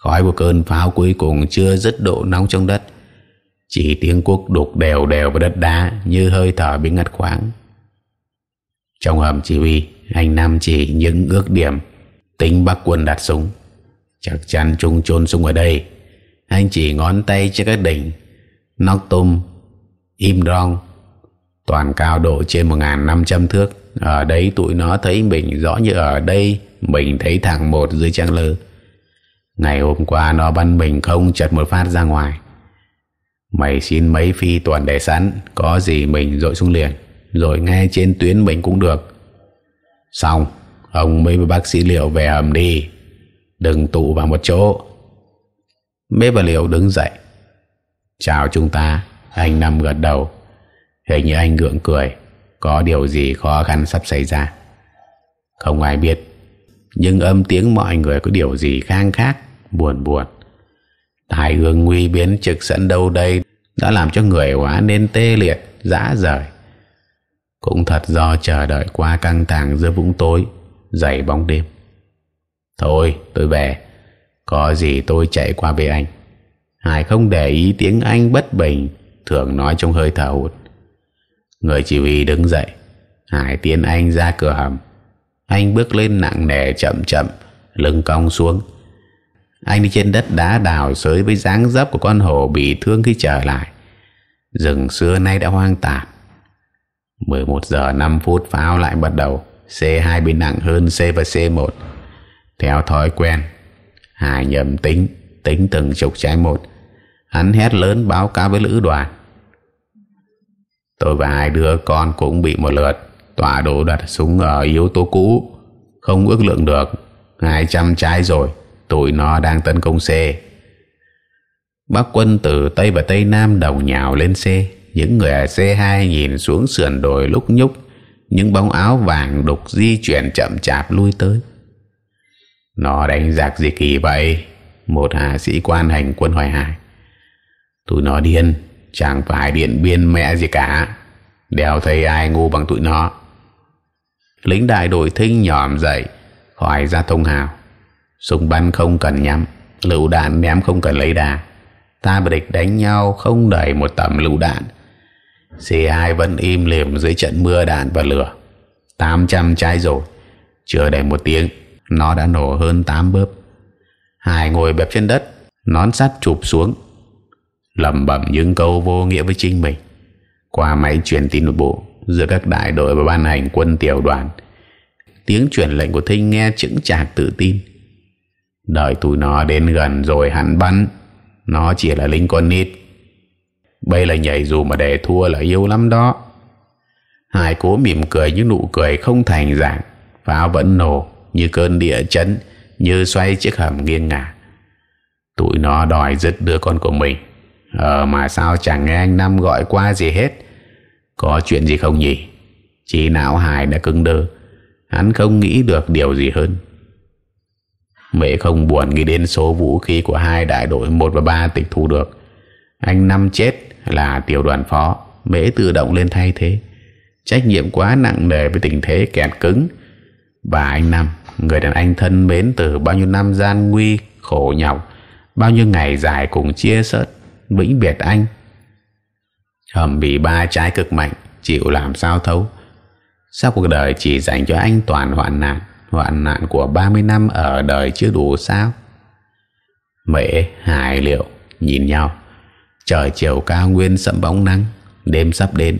khói của cơn pháo cuối cùng chưa dứt độ nóng trong đất. Chỉ tiếng cuốc đục đều đều vào đất đá như hơi thở bị ngắt khoáng. Trong hầm chỉ huy, anh Nam chỉ những ước điểm tính bắc quân đặt súng. Chắc chắn chúng chôn súng ở đây. Anh chỉ ngón tay trên các đỉnh Nóc Tum, Im Rong toàn cao độ trên 1.500 thước. Ở đây tụi nó thấy mình rõ như ở đây, mình thấy thằng một dưới trang lơ ngày hôm qua nó bắn mình không chật một phát ra ngoài. Mày xin mấy phi toàn để sẵn, có gì mình dội xuống liền, rồi nghe trên tuyến mình cũng được. Xong, ông mấy bác sĩ liệu về hầm đi, đừng tụ vào một chỗ. Mấy bà liệu đứng dậy. Chào chúng ta, anh nằm gật đầu. Hình như anh gượng cười, có điều gì khó khăn sắp xảy ra. Không ai biết, nhưng âm tiếng mọi người có điều gì khang khác buồn buồn. Tai hương nguy biến trực sẵn đâu đây? Đã làm cho người quá nên tê liệt, dã rời. Cũng thật do chờ đợi quá căng thẳng giữa vũng tối, dày bóng đêm. Thôi, tôi về. Có gì tôi chạy qua với anh. Hải không để ý tiếng anh bất bình, thường nói trong hơi thở hụt. Người chỉ huy đứng dậy. Hải tiến anh ra cửa hầm. Anh bước lên nặng nề chậm chậm, lưng cong xuống anh đi trên đất đá đào sới với dáng dấp của con hổ bị thương khi trở lại. Rừng xưa nay đã hoang tàn. 11 giờ 5 phút, pháo lại bắt đầu. C2 bị nặng hơn C và C1 theo thói quen Hải nhầm tính tính từng chục trái một. Hắn hét lớn báo cáo với lữ đoàn. Tôi và hai đứa con cũng bị một lượt, tọa độ đặt súng ở yếu tố cũ. Không ước lượng được 200 trái rồi tụi nó đang tấn công xe. Bắc quân từ Tây và Tây Nam đồng nhào lên xe. những người ở xe 2 nhìn xuống sườn đồi lúc nhúc, những bóng áo vàng đục di chuyển chậm chạp lui tới. Nó đánh giặc gì kỳ vậy? Một hạ sĩ quan hành quân hoài hải. Tụi nó điên, chẳng phải điện biên mẹ gì cả. Đeo thấy ai ngu bằng tụi nó? Lính đại đội thinh nhòm dậy, hỏi ra thông hào súng bắn không cần nhắm, lựu đạn ném không cần lấy đà. Ta và địch đánh nhau không đầy một tầm lựu đạn. C2 vẫn im lìm dưới trận mưa đạn và lửa. 800 trái rồi, chưa đầy một tiếng, nó đã nổ hơn 8 bớp Hải ngồi bẹp trên đất, nón sắt chụp xuống, lẩm bẩm những câu vô nghĩa với chính mình. Qua máy truyền tin nội bộ, giữa các đại đội và ban hành quân tiểu đoàn, tiếng truyền lệnh của thinh nghe chững chạc tự tin đợi tụi nó đến gần rồi hắn bắn. Nó chỉ là lính con nít. Bây là nhảy dù mà để thua là yêu lắm đó. Hải cố mỉm cười như nụ cười không thành dạng. Pháo vẫn nổ như cơn địa chấn, như xoay chiếc hầm nghiêng ngả. Tụi nó đòi giật đứa con của mình. Ờ mà sao chẳng nghe anh năm gọi qua gì hết? Có chuyện gì không nhỉ? Chỉ não hải đã cứng đơ. Hắn không nghĩ được điều gì hơn mẹ không buồn nghĩ đến số vũ khí của hai đại đội một và ba tịch thu được. Anh năm chết là tiểu đoàn phó mễ tự động lên thay thế. Trách nhiệm quá nặng nề với tình thế kẹt cứng. Và anh năm, người đàn anh thân mến từ bao nhiêu năm gian nguy, khổ nhọc, bao nhiêu ngày dài cùng chia sớt, vĩnh biệt anh. Hầm bị ba trái cực mạnh, chịu làm sao thấu? Sao cuộc đời chỉ dành cho anh toàn hoạn nạn? Hoạn nạn của 30 năm ở đời chưa đủ sao? Mễ, hải, liệu nhìn nhau. Trời chiều cao nguyên sẫm bóng nắng, đêm sắp đến.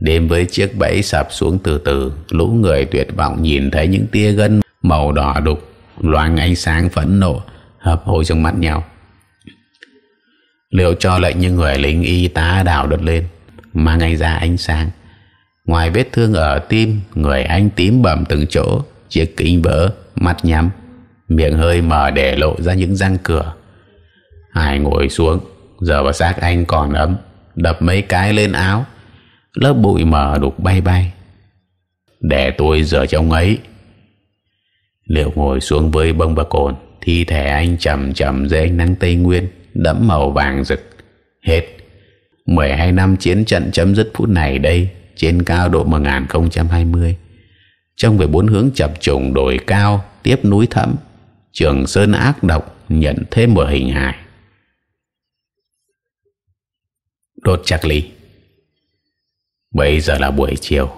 Đêm với chiếc bẫy sập xuống từ từ, lũ người tuyệt vọng nhìn thấy những tia gân màu đỏ đục loáng ánh sáng phẫn nộ hợp hồi trong mắt nhau. Liệu cho lệnh như người lính y tá đào đột lên, mang ngay ra ánh sáng. Ngoài vết thương ở tim, người anh tím bầm từng chỗ chiếc kính vỡ, mắt nhắm, miệng hơi mở để lộ ra những răng cửa. Hải ngồi xuống, giờ vào xác anh còn ấm, đập mấy cái lên áo, lớp bụi mờ đục bay bay. Để tôi rửa cho ông ấy. Liệu ngồi xuống với bông và cồn, thi thể anh chậm chậm dưới ánh nắng tây nguyên, đẫm màu vàng rực. Hết. 12 năm chiến trận chấm dứt phút này đây, trên cao độ 1020 trong về bốn hướng chập trùng đồi cao, tiếp núi thẫm. Trường sơn ác độc nhận thêm một hình hài. Đốt chặt ly. Bây giờ là buổi chiều.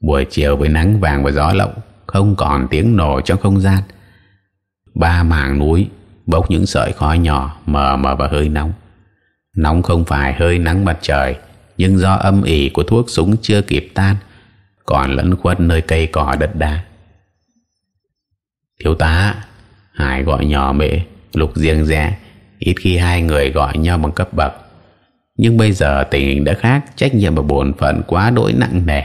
Buổi chiều với nắng vàng và gió lộng, không còn tiếng nổ trong không gian. Ba mảng núi bốc những sợi khói nhỏ, mờ mờ và hơi nóng. Nóng không phải hơi nắng mặt trời, nhưng do âm ỉ của thuốc súng chưa kịp tan còn lẫn khuất nơi cây cỏ đất đá. Thiếu tá hải gọi nhỏ mễ lục riêng rẽ ít khi hai người gọi nhau bằng cấp bậc. Nhưng bây giờ tình hình đã khác, trách nhiệm và bổn phận quá đỗi nặng nề.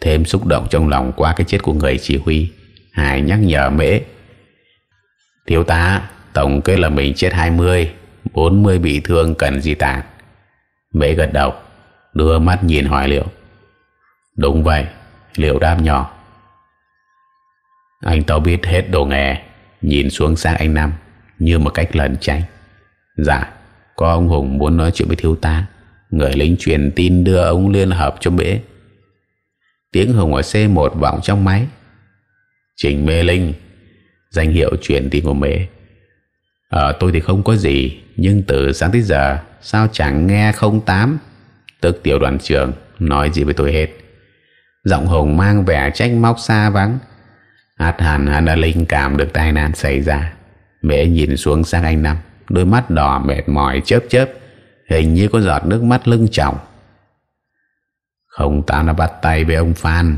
Thêm xúc động trong lòng qua cái chết của người chỉ huy, hải nhắc nhở mễ thiếu tá, tổng kết là mình chết 20 40 bị thương cần di tản. Mễ gật đầu, đưa mắt nhìn hỏi liệu. Đúng vậy liệu đáp nhỏ. Anh tao biết hết đồ nghề. Nhìn xuống sang anh nam, như một cách lẩn tránh. Dạ có ông hùng muốn nói chuyện với thiếu tá. Người lính truyền tin đưa ông liên hợp cho bể. Tiếng hùng ở c 1 vọng trong máy. Trình mê linh, danh hiệu truyền tin của mê ở ờ, tôi thì không có gì, nhưng từ sáng tới giờ, sao chẳng nghe không tám? Tức tiểu đoàn trưởng nói gì với tôi hết giọng hùng mang vẻ trách móc xa vắng. Hát hẳn hắn đã linh cảm được tai nạn xảy ra. Mẹ nhìn xuống sang anh năm, đôi mắt đỏ mệt mỏi chớp chớp, hình như có giọt nước mắt lưng trọng. Không ta đã bắt tay với ông Phan,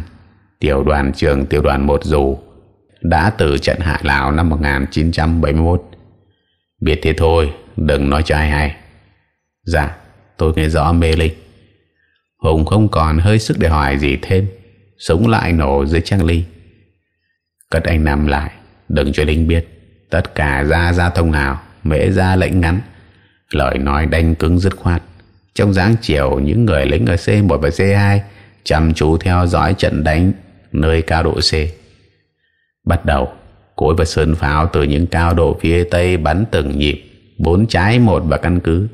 tiểu đoàn trưởng tiểu đoàn một dù, đã từ trận hạ Lào năm 1971 biết thế thôi, đừng nói cho ai hay. Dạ tôi nghe rõ mê linh. Hùng không còn hơi sức để hỏi gì thêm. Súng lại nổ dưới trang ly. Cất anh nằm lại, đừng cho lính biết. Tất cả ra ra thông nào mễ ra lệnh ngắn. Lời nói đanh cứng dứt khoát. Trong dáng chiều, những người lính ở C1 và C2 chăm chú theo dõi trận đánh nơi cao độ C. Bắt đầu, cối và sơn pháo từ những cao độ phía tây bắn từng nhịp, bốn trái một và căn cứ.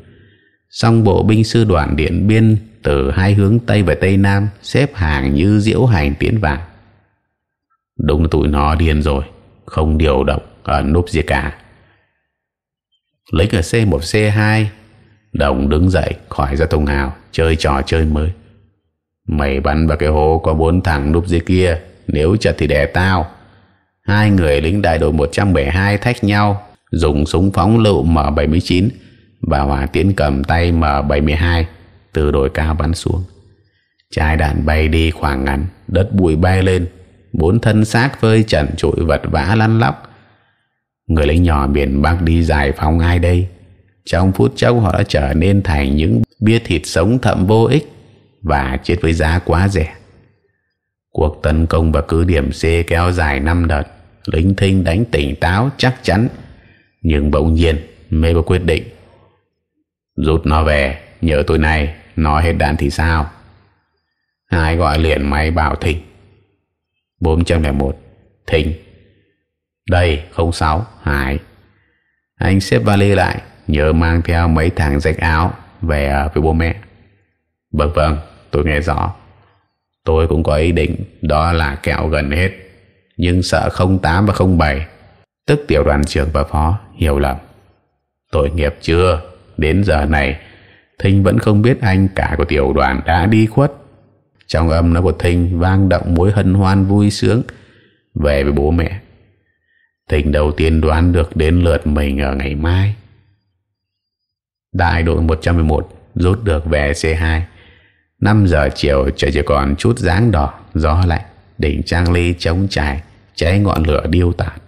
Song bộ binh sư đoàn điện biên từ hai hướng tây và tây nam xếp hàng như diễu hành tiến vào đúng là tụi nó điên rồi, không điều động ở núp gì cả. Lấy ở C1 C2 đồng đứng dậy khỏi ra thùng hào, chơi trò chơi mới. Mày bắn vào cái hố có bốn thằng núp dưới kia, nếu chật thì đè tao. Hai người lính đại đội 172 thách nhau, dùng súng phóng lựu M79 và hỏa tiễn cầm tay M72 từ đồi cao bắn xuống. Chai đạn bay đi khoảng ngắn, đất bụi bay lên. Bốn thân xác phơi trần trụi vật vã lăn lóc. Người lính nhỏ miền Bắc đi giải phóng ai đây? Trong phút chốc họ đã trở nên thành những bia thịt sống thậm vô ích và chết với giá quá rẻ. Cuộc tấn công và cứ điểm C kéo dài năm đợt. Lính thinh đánh tỉnh táo chắc chắn, nhưng bỗng nhiên mê có quyết định. Rút nó về nhớ tôi này nó hết đạn thì sao? Hai gọi liền máy bảo Thịnh. 401 thịnh. đây 06 Hải anh xếp vali lại, nhớ mang theo mấy thằng rách áo, về với bố mẹ. Vâng vâng tôi nghe rõ. Tôi cũng có ý định, đó là kẹo gần hết. Nhưng sợ 08 và 07 tức tiểu đoàn trưởng và phó hiểu lầm. Tội nghiệp chưa? Đến giờ này Thinh vẫn không biết anh cả của tiểu đoàn đã đi khuất. Trong âm nó của Thinh vang động mối hân hoan vui sướng, về với bố mẹ. Thinh đầu tiên đoán được đến lượt mình ở ngày mai. Đại đội 111 rút được về C2 5 giờ chiều, trời chỉ còn chút dáng đỏ, gió lạnh, đỉnh trang ly trống trải, cháy ngọn lửa điêu tàn.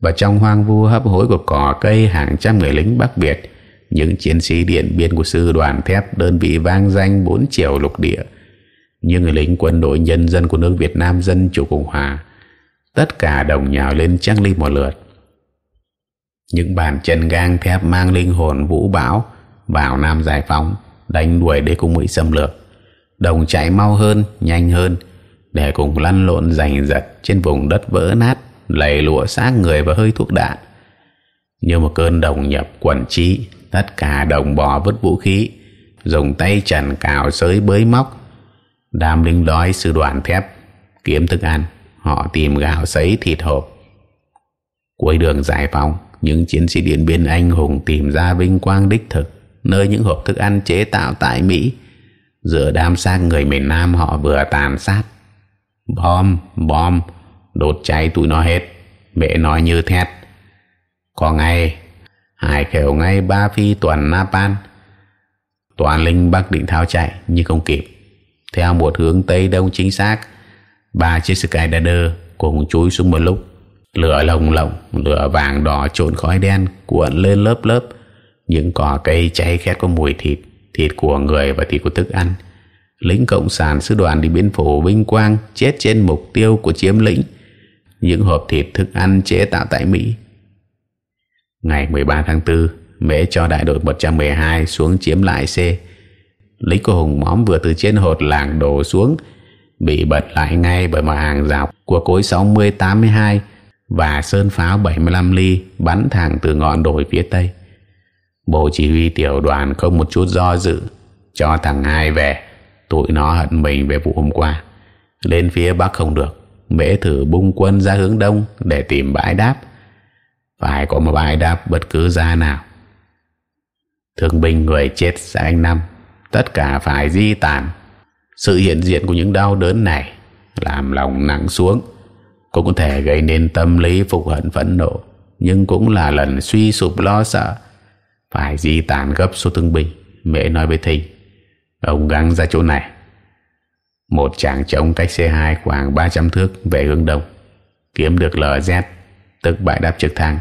Và trong hoang vu hấp hối của cỏ cây hàng trăm người lính Bắc Việt những chiến sĩ điện biên của sư đoàn thép đơn vị vang danh bốn chiều lục địa. Những người lính quân đội nhân dân của nước Việt Nam Dân Chủ Cộng Hòa, tất cả đồng nhào lên trang ly một lượt. Những bàn chân gang thép mang linh hồn vũ bão vào Nam giải phóng, đánh đuổi đế cung Mỹ xâm lược. Đồng chạy mau hơn, nhanh hơn, để cùng lăn lộn giành giật trên vùng đất vỡ nát, lầy lụa xác người và hơi thuốc đạn. Như một cơn đồng nhập quần trí tất cả đồng bò vứt vũ khí, dùng tay trần cào sới bới móc. Đam linh đói sư đoàn thép, kiếm thức ăn, họ tìm gạo sấy thịt hộp. Cuối đường giải phóng, những chiến sĩ điện biên anh hùng tìm ra vinh quang đích thực, nơi những hộp thức ăn chế tạo tại Mỹ. Giữa đám xác người miền Nam họ vừa tàn sát. Bom bom, đốt cháy tụi nó hết, mẹ nói như thét. Có ngày hải khều ngay ba phi tuần Napan toàn linh bắc định tháo chạy, nhưng không kịp. Theo một hướng tây đông chính xác, ba chiếc Skydider cùng chúi xuống một lúc. Lửa lồng lộng, lửa vàng đỏ trộn khói đen cuộn lên lớp lớp. Những cỏ cây cháy khét có mùi thịt thịt của người và thịt của thức ăn. Lính cộng sản sư đoàn đi biên phủ vinh quang, chết trên mục tiêu của chiếm lĩnh. Những hộp thịt thức ăn chế tạo tại Mỹ ngày 13 tháng 4 Mễ cho đại đội 112 xuống chiếm lại C. Lính của Hùng Móm vừa từ trên hột làng đổ xuống, bị bật lại ngay bởi một hàng rào của cối 60-82 và sơn pháo 75 ly bắn thẳng từ ngọn đồi phía tây. Bộ chỉ huy tiểu đoàn không một chút do dự, cho thằng hai về, tụi nó hận mình về vụ hôm qua. Lên phía bắc không được, mễ thử bung quân ra hướng đông để tìm bãi đáp phải có một bài đáp bất cứ ra nào. Thương binh người chết sẽ anh năm, tất cả phải di tản. Sự hiện diện của những đau đớn này làm lòng nặng xuống, cũng có thể gây nên tâm lý phục hận phẫn nộ, nhưng cũng là lần suy sụp lo sợ. Phải di tản gấp số thương binh mẹ nói với thình ông găng ra chỗ này. Một chàng trống cách C2 khoảng 300 thước về hướng đông, kiếm được LZ tức bãi đáp trực thăng.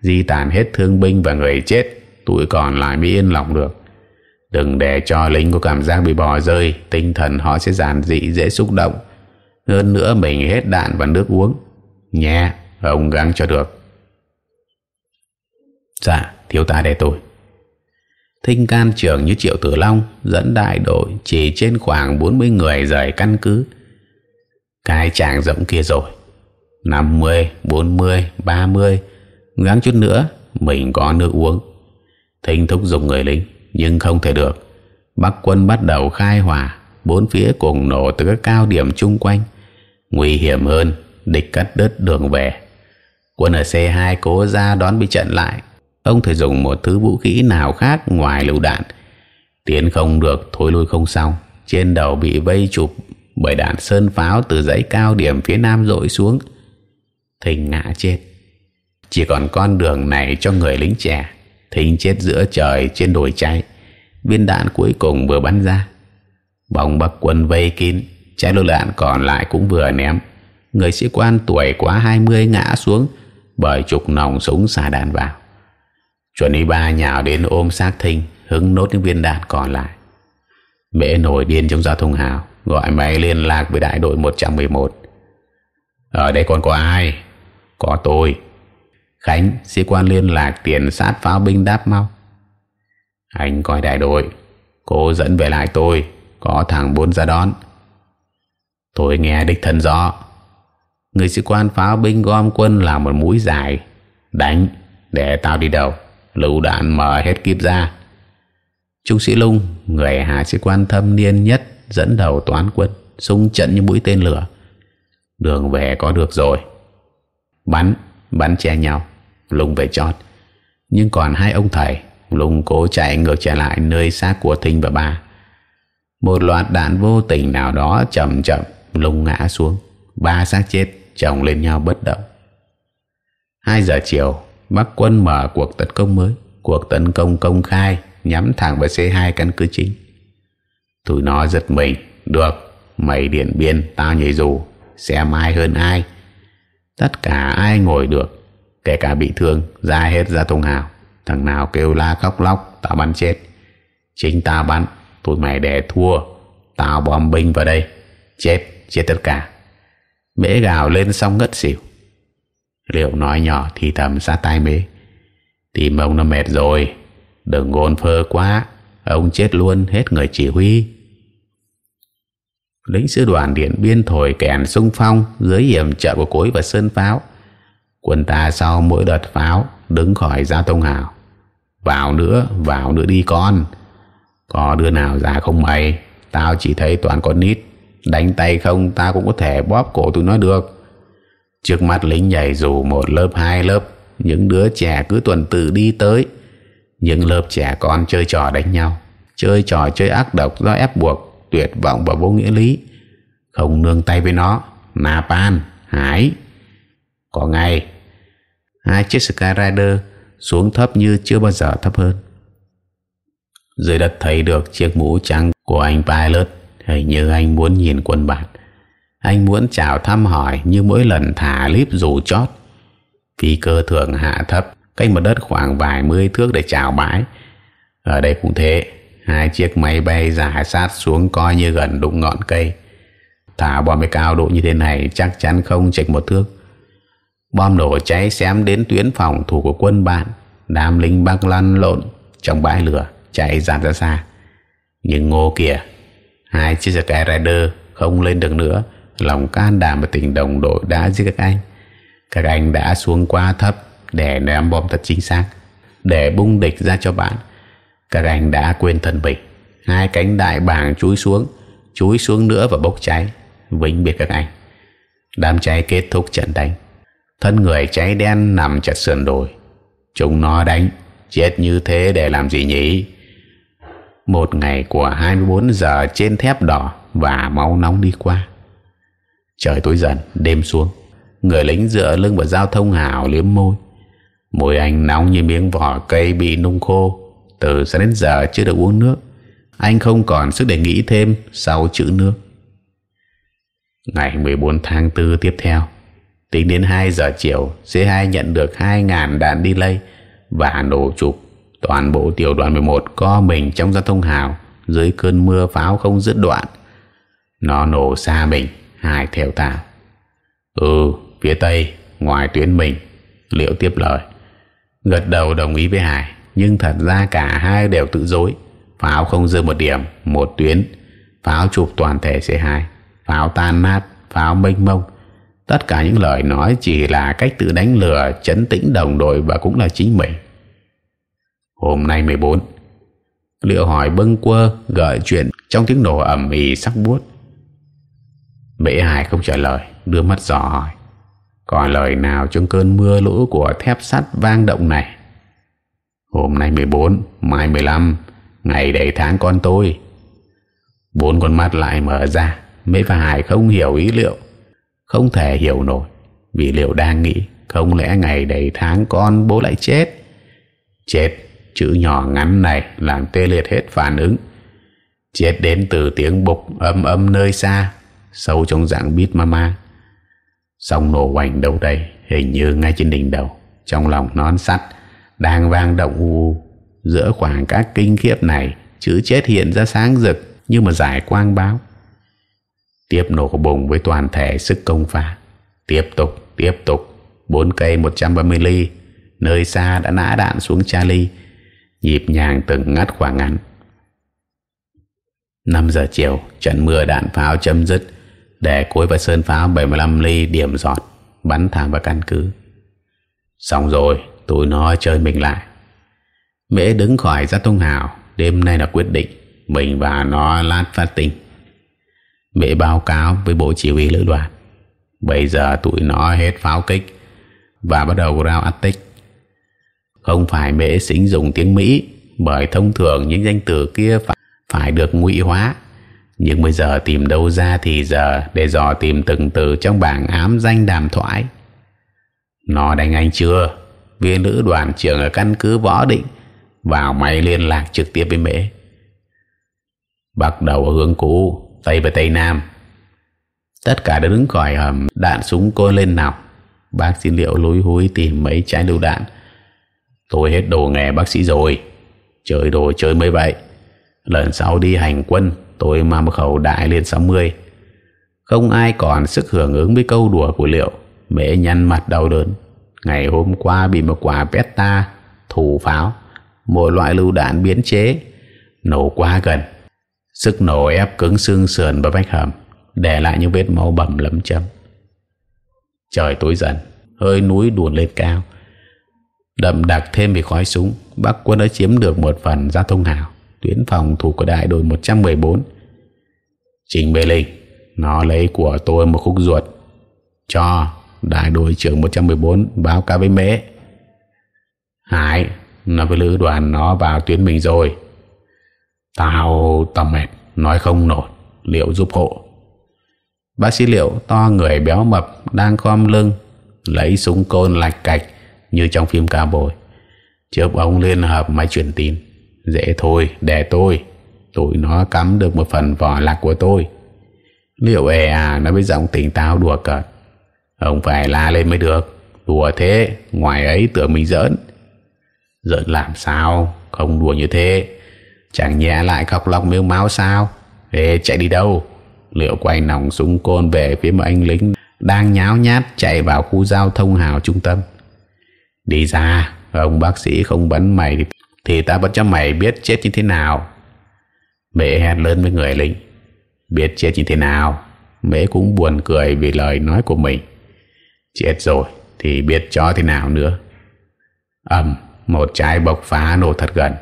Di tản hết thương binh và người chết tụi còn lại mới yên lòng được. Đừng để cho lính có cảm giác bị bỏ rơi, tinh thần họ sẽ giản dị, dễ xúc động. Hơn nữa mình hết đạn và nước uống. Nhé ông gắng cho được. Dạ thiếu tá để tôi. Thinh can trưởng như triệu tử long dẫn đại đội chỉ trên khoảng 40 người rời căn cứ. Cái tràng rộng kia rồi. 50, 40, 30 gắng chút nữa mình có nước uống. Thinh thúc dùng người lính nhưng không thể được. Bắc quân bắt đầu khai hỏa bốn phía cùng nổ từ các cao điểm chung quanh. Nguy hiểm hơn địch cắt đứt đường về. Quân ở C2 cố ra đón bị trận lại. Ông thể dùng một thứ vũ khí nào khác ngoài lựu đạn. Tiến không được thối lui không xong. Trên đầu bị vây chụp bởi đạn sơn pháo từ dãy cao điểm phía nam dội xuống thình ngã chết. Chỉ còn con đường này cho người lính trẻ thình chết giữa trời trên đồi cháy. Viên đạn cuối cùng vừa bắn ra. Bóng bắc quân vây kín, trái lựu đạn còn lại cũng vừa ném. Người sĩ quan tuổi quá 20 ngã xuống, bởi trục nòng súng xả đạn vào. Chuẩn y ba nhào đến ôm xác thinh, hứng nốt những viên đạn còn lại. Mễ nổi điên trong giao thông hào, gọi máy liên lạc với đại đội 111 ở đây còn có ai? Có tôi Khánh sĩ quan liên lạc tiền sát pháo binh đáp mau. Anh coi đại đội, cô dẫn về lại tôi, có thằng bốn ra đón. Tôi nghe đích thân rõ, người sĩ quan pháo binh gom quân là một mũi dài, đánh để tao đi đầu, lựu đạn mở hết kịp ra. Trung sĩ lung, người hạ sĩ quan thâm niên nhất, dẫn đầu toán quân xung trận như mũi tên lửa. Đường về có được rồi bắn bắn che nhau. Lung về chót. Nhưng còn hai ông thầy lung cố chạy ngược trở lại nơi xác của thinh và ba. Một loạt đạn vô tình nào đó chậm chậm lung ngã xuống. Ba xác chết, chồng lên nhau bất động. Hai giờ chiều, bắc quân mở cuộc tấn công mới. Cuộc tấn công công khai, nhắm thẳng vào C2 căn cứ chính. Tụi nó giật mình. Được, mày điện biên, tao nhảy dù. Xe mai hơn ai tất cả ai ngồi được, kể cả bị thương, ra hết ra thông hào. Thằng nào kêu la khóc lóc, tao bắn chết. Chính tao bắn, tụi mày để thua. Tao bom binh vào đây. Chết chết tất cả. Mễ gào lên xong ngất xỉu. Liệu nói nhỏ thì thầm sát tai mễ tìm ông nó mệt rồi. Đừng gôn phơ quá. Ông chết luôn, hết người chỉ huy lính sư đoàn điện biên thổi kèn sung phong dưới hiểm trợ của cối và sơn pháo. Quân ta sau mỗi đợt pháo đứng khỏi ra tông hào. Vào nữa vào nữa đi con. Có đứa nào ra không mày? Tao chỉ thấy toàn con nít. Đánh tay không, tao cũng có thể bóp cổ tụi nó được. Trước mắt lính nhảy dù một lớp, hai lớp, những đứa trẻ cứ tuần tự đi tới. Những lớp trẻ con chơi trò đánh nhau, chơi trò chơi ác độc do ép buộc tuyệt vọng và vô nghĩa lý. Không nương tay với nó Napan Hải có ngay, hai chiếc Skyrider xuống thấp như chưa bao giờ thấp hơn. Dưới đất thấy được chiếc mũ trắng của anh pilot, hình như anh muốn nhìn quân bạn. Anh muốn chào thăm hỏi như mỗi lần thả líp dù chót. Phi cơ thường hạ thấp, cách mặt đất khoảng vài mươi thước để chào bãi. Ở đây cũng thế hai chiếc máy bay giả sát xuống coi như gần đụng ngọn cây. Thả bom với cao độ như thế này chắc chắn không chệch một thước. Bom nổ cháy xém đến tuyến phòng thủ của quân bạn. Đám lính bác lăn lộn trong bãi lửa, chạy dạt ra xa. Nhưng ngô kìa, hai chiếc xe rider không lên được nữa. Lòng can đảm và tình đồng đội đã giết các anh. Các anh đã xuống quá thấp để ném bom thật chính xác, để bung địch ra cho bạn các anh đã quên thân mình. Hai cánh đại bàng chúi xuống chúi xuống nữa và bốc cháy. Vĩnh biệt các anh. Đám cháy kết thúc trận đánh. Thân người cháy đen nằm chặt sườn đồi. Chúng nó đánh, chết như thế để làm gì nhỉ? Một ngày của 24 giờ trên thép đỏ và máu nóng đi qua. Trời tối dần, đêm xuống. Người lính dựa lưng vào giao thông hào liếm môi. Môi anh nóng như miếng vỏ cây bị nung khô từ sáng đến giờ chưa được uống nước. Anh không còn sức để nghĩ thêm sau chữ nước. Ngày 14 tháng 4 tiếp theo, tính đến 2 giờ chiều C2 nhận được 2.000 đạn đi lây và nổ chụp toàn bộ tiểu đoàn 11 co mình trong giao thông hào dưới cơn mưa pháo không dứt đoạn. Nó nổ xa mình, hai theo ta ừ phía tây, ngoài tuyến mình, liệu tiếp lời. Gật đầu đồng ý với hải nhưng thật ra cả hai đều tự dối. Pháo không dư một điểm, một tuyến. Pháo chụp toàn thể C2 pháo tan nát, pháo mênh mông. Tất cả những lời nói chỉ là cách tự đánh lừa, chấn tĩnh đồng đội và cũng là chính mình. Hôm nay 14 liệu hỏi bâng quơ gợi chuyện trong tiếng nổ ẩm ỉ sắc buốt. Bệ Hải không trả lời, đưa mắt dò hỏi. Còn lời nào trong cơn mưa lũ của thép sắt vang động này? Hôm nay 14 mai 15 ngày đầy tháng con tôi. Bốn con mắt lại mở ra Mễ và Hải không hiểu ý liệu, không thể hiểu nổi, vì liệu đang nghĩ không lẽ ngày đầy tháng con bố lại chết. Chết, chữ nhỏ ngắn này làm tê liệt hết phản ứng. Chết đến từ tiếng bục âm âm nơi xa, sâu trong dạng bít mama xong nổ hoành đâu đây, hình như ngay trên đỉnh đầu, trong lòng nón sắt đang vang động u giữa khoảng các kinh khiếp này, chữ chết hiện ra sáng rực như mà giải quang báo. Tiếp nổ bùng với toàn thể sức công phá. Tiếp tục tiếp tục. Bốn cây 130 ly. Nơi xa đã nã đạn xuống Charlie. Nhịp nhàng từng ngắt khoảng ngắn. 5 giờ chiều, trận mưa đạn pháo chấm dứt. Để cối và sơn pháo 75 ly điểm giọt, bắn thẳng vào căn cứ. Xong rồi tụi nó chơi mình lại. Mễ đứng khỏi ra thông hào đêm nay là quyết định mình và nó lát phát tình. Mễ báo cáo với bộ chỉ huy lữ đoàn. Bây giờ tụi nó hết pháo kích và bắt đầu rao át tích. Không phải mễ xính dùng tiếng mỹ bởi thông thường những danh từ kia phải, phải được ngụy hóa. Nhưng bây giờ tìm đâu ra thì giờ để dò tìm từng từ trong bảng ám danh đàm thoại. Nó đánh anh chưa? Viên lữ đoàn trưởng ở căn cứ võ định, vào máy liên lạc trực tiếp với mễ. Bắt đầu ở hướng cũ, tây và tây nam. Tất cả đã đứng khỏi hầm, đạn súng cô lên nọc. bác xin liệu lúi húi tìm mấy trái lưu đạn. Tôi hết đồ nghề bác sĩ rồi. Chơi đồ chơi mới vậy. Lần sau đi hành quân, tôi mang một khẩu đại lên 60 không ai còn sức hưởng ứng với câu đùa của liệu. Mẹ nhăn mặt đau đớn ngày hôm qua bị một quả beta thủ pháo, một loại lưu đạn biến chế, nổ quá gần. Sức nổ ép cứng xương sườn và vách hầm, để lại những vết máu bầm lấm chấm. Trời tối dần, hơi núi đùn lên cao. Đậm đặc thêm vì khói súng, bắc quân đã chiếm được một phần giao thông hào, tuyến phòng thủ của đại đội 114 Trình Bê Linh, nó lấy của tôi một khúc ruột, cho đại đội trưởng 114 báo cáo với mẹ. Hải nó với lữ đoàn nó vào tuyến mình rồi. Tao tầm mệt nói không nổi, liệu giúp hộ? Bác sĩ liệu to người béo mập đang khom lưng, lấy súng côn lạch cạch như trong phim cao bồi chớp ông liên hợp máy truyền tin. Dễ thôi để tôi. Tụi nó cắm được một phần vỏ lạc của tôi. Liệu ề à nó với giọng tỉnh táo đùa cợt ông phải la lên mới được. Đùa thế ngoài ấy tưởng mình giỡn. Giỡn làm sao? Không đùa như thế. Chẳng nhẹ lại khóc lóc miếng máu sao? Ê chạy đi đâu? Liệu quay nòng súng côn về phía một anh lính đang nháo nhát chạy vào khu giao thông hào trung tâm? Đi ra ông bác sĩ không bắn mày thì, thì ta vẫn cho mày biết chết như thế nào. Mẹ hét lớn với người lính. Biết chết như thế nào? Mẹ cũng buồn cười vì lời nói của mình chết rồi, thì biết cho thế nào nữa. Ầm, một trái bộc phá nổ thật gần.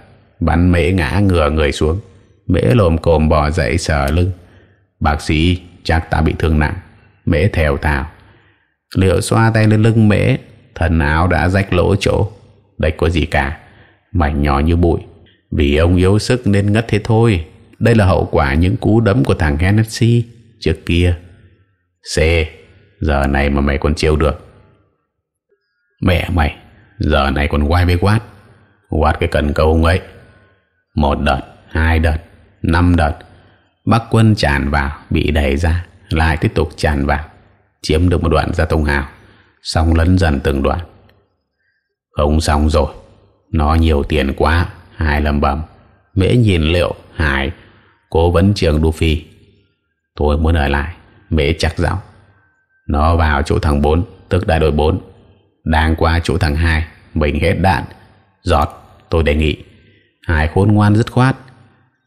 Bắn mễ ngã ngửa người xuống. Mễ lồm cồm bò dậy sờ lưng. Bác sĩ, chắc ta bị thương nặng. Mễ thèo thào. Liệu xoa tay lên lưng mễ. Thần áo đã rách lỗ chỗ. Đây có gì cả. Mảnh nhỏ như bụi. Vì ông yếu sức nên ngất thế thôi. Đây là hậu quả những cú đấm của thằng Hennessy trước kia. C giờ này mà mày còn chiêu được. Mẹ mày, giờ này còn quay với quát. Quát cái cần câu ấy. Một đợt, hai đợt, năm đợt. Bắc quân tràn vào, bị đẩy ra, lại tiếp tục tràn vào. Chiếm được một đoạn ra tông hào. Xong lấn dần từng đoạn. Không xong rồi. Nó nhiều tiền quá hai lầm bầm. Mễ nhìn liệu hải cố vấn trường đu phi. Tôi muốn ở lại, mễ chắc giọng nó vào chỗ thằng 4 tức đại đội 4 đang qua chỗ thằng 2 mình hết đạn. Giọt, tôi đề nghị. Hải khôn ngoan dứt khoát.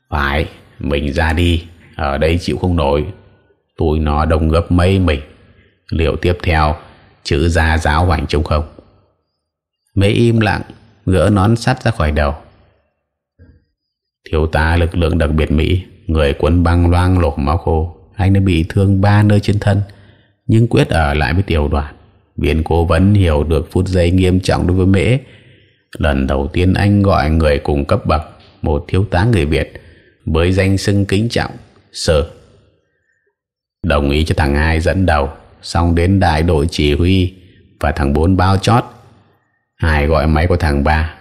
Phải, mình ra đi. Ở đây chịu không nổi. Tôi nó đông gấp mấy mình. Liệu tiếp theo, chữ ra giáo hoành trông không? Mấy im lặng, gỡ nón sắt ra khỏi đầu. Thiếu tá lực lượng đặc biệt mỹ, người quấn băng loang lổ máu khô, anh đã bị thương ba nơi trên thân nhưng quyết ở lại với tiểu đoàn. Viên cố vấn hiểu được phút giây nghiêm trọng đối với mễ. Lần đầu tiên anh gọi người cùng cấp bậc, một thiếu tá người việt, với danh xưng kính trọng sơ đồng ý cho thằng hai dẫn đầu, xong đến đại đội chỉ huy và thằng bốn bao chót. Hai gọi máy của thằng ba,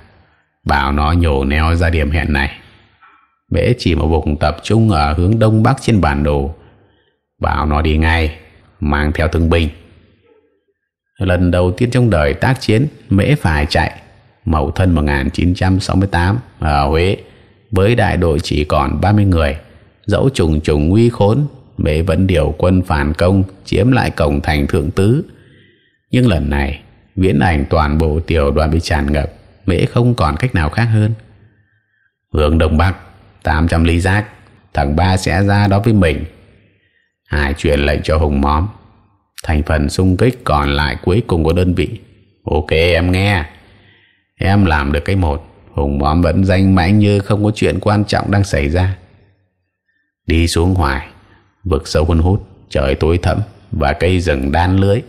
bảo nó nhổ neo ra điểm hẹn này. Mễ chỉ một vùng tập trung ở hướng đông bắc trên bản đồ. Bảo nó đi ngay mang theo thương binh. Lần đầu tiên trong đời tác chiến, mễ phải chạy, mậu thân 1968 ở Huế, với đại đội chỉ còn 30 người, dẫu trùng trùng nguy khốn, mễ vẫn điều quân phản công, chiếm lại cổng thành thượng tứ. Nhưng lần này, viễn ảnh toàn bộ tiểu đoàn bị tràn ngập, mễ không còn cách nào khác hơn. Hướng đông bắc 800 ly giác thằng ba sẽ ra đó với mình. Hải truyền lệnh cho Hùng Móm thành phần xung kích còn lại cuối cùng của đơn vị. Ok, em nghe. Em làm được cái một, Hùng Móm vẫn danh mãnh như không có chuyện quan trọng đang xảy ra. Đi xuống hoài vực sâu hun hút, trời tối thẫm và cây rừng đan lưới.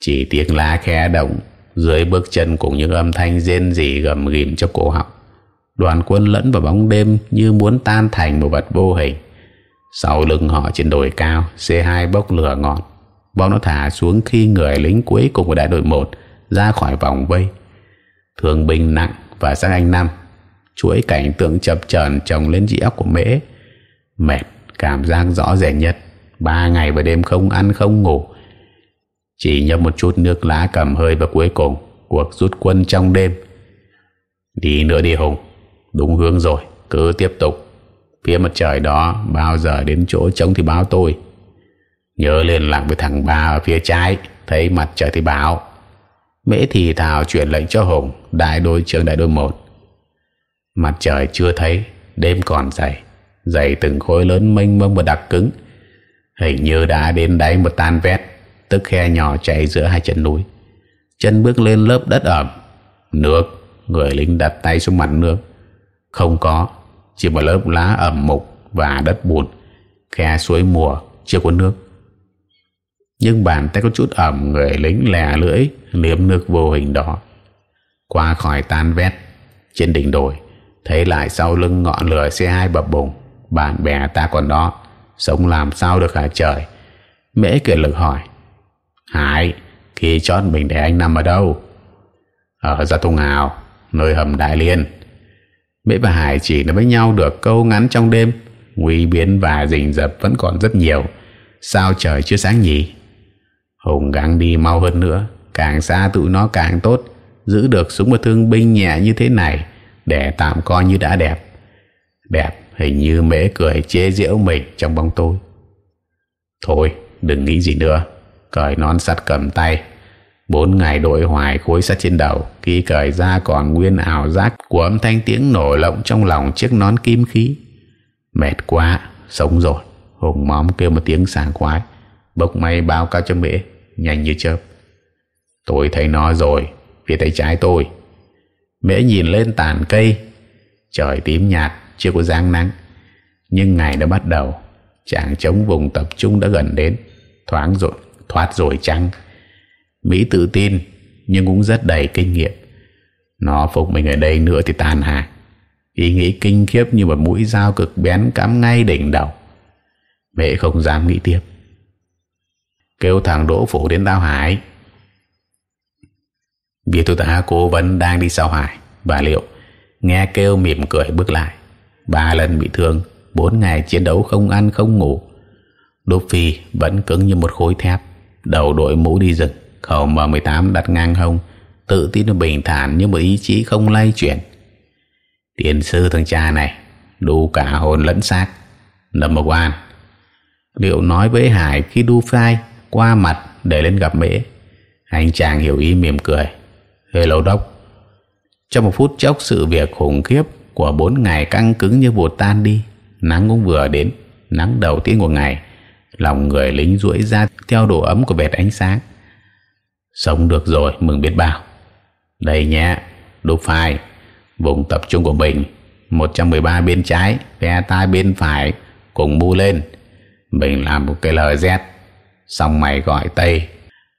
Chỉ tiếng lá khe động, dưới bước chân cùng những âm thanh rên rỉ gầm ghim cho cổ họng. Đoàn quân lẫn vào bóng đêm như muốn tan thành một vật vô hình sau lưng họ trên đồi cao C2 bốc lửa ngọn. Bom nó thả xuống khi người lính cuối cùng của đại đội 1 ra khỏi vòng vây. Thương binh nặng và sang anh năm. Chuỗi cảnh tượng chập chờn chồng lên dĩ óc của mễ. Mệt, cảm giác rõ rệt nhất. Ba ngày và đêm không ăn, không ngủ. Chỉ nhấp một chút nước lá cầm hơi và cuối cùng, cuộc rút quân trong đêm. Đi nữa đi hùng. Đúng hướng rồi, cứ tiếp tục phía mặt trời đó, bao giờ đến chỗ trống thì báo tôi. Nhớ liên lạc với thằng ba ở phía trái, thấy mặt trời thì báo mễ thì thào chuyển lệnh cho hùng, đại đội trưởng đại đội một. Mặt trời chưa thấy, đêm còn dày. Dày từng khối lớn mênh mông và đặc cứng. Hình như đã đến đáy một tan vét, tức khe nhỏ chạy giữa hai chân núi. Chân bước lên lớp đất ẩm. Nước, người lính đặt tay xuống mặt nước. Không có chỉ một lớp lá ẩm mục và đất bùn, khe suối mùa, chưa có nước. Nhưng bàn tay có chút ẩm, người lính lè lưỡi, liếm nước vô hình đó. Qua khỏi tan vét, trên đỉnh đồi, thấy lại sau lưng ngọn lửa xe hai bập bùng, bạn bè ta còn đó, sống làm sao được hả trời? Mễ kiệt lực hỏi. Hải, khi chót mình để anh nằm ở đâu? Ở gia thung hào, nơi hầm đại liên mễ và hải chỉ nói với nhau được câu ngắn trong đêm, nguy biến và rình rập vẫn còn rất nhiều. Sao trời chưa sáng nhỉ? Hùng gắng đi mau hơn nữa, càng xa tụi nó càng tốt, giữ được súng và thương binh nhẹ như thế này để tạm coi như đã đẹp. Đẹp hình như mễ cười chế giễu mình trong bóng tối. Thôi, đừng nghĩ gì nữa, cởi nón sắt cầm tay bốn ngày đội hoài khối sắt trên đầu khi cởi ra còn nguyên ảo giác của âm thanh tiếng nổ lộng trong lòng chiếc nón kim khí. Mệt quá, sống rồi, hùng móm kêu một tiếng sảng khoái, bốc may bao cao cho mễ, nhanh như chớp. Tôi thấy nó rồi, phía tay trái tôi. Mễ nhìn lên tàn cây, trời tím nhạt, chưa có giang nắng. Nhưng ngày đã bắt đầu, chàng chống vùng tập trung đã gần đến, thoáng rồi, thoát rồi chăng? Mỹ tự tin, nhưng cũng rất đầy kinh nghiệm. Nó phục mình ở đây nữa thì tàn hạ ý nghĩ kinh khiếp như một mũi dao cực bén cắm ngay đỉnh đầu. Mẹ không dám nghĩ tiếp. Kêu thằng đỗ phủ đến tao hải. Vì tôi ta cố vấn đang đi sau hải. Bà liệu, nghe kêu mỉm cười bước lại. Ba lần bị thương, bốn ngày chiến đấu không ăn không ngủ. Đỗ phi vẫn cứng như một khối thép, đầu đội mũ đi rừng khẩu m 18 đặt ngang hông, tự tin bình thản nhưng mà ý chí không lay chuyển. Tiền sư thằng cha này, đủ cả hồn lẫn xác. Number một liệu nói với hải khi đu phai qua mặt để lên gặp mễ? Anh chàng hiểu ý mỉm cười. Hello đốc trong một phút chốc, sự việc khủng khiếp của bốn ngày căng cứng như vụt tan đi. Nắng cũng vừa đến, nắng đầu tiên của ngày lòng người lính duỗi ra theo độ ấm của vệt ánh sáng sống được rồi, mừng biết bao. Đây nhé đúc phai. Vùng tập trung của mình 113 bên trái, phe tai bên phải, cùng bu lên. Mình làm một cái lời z. Xong mày gọi tây.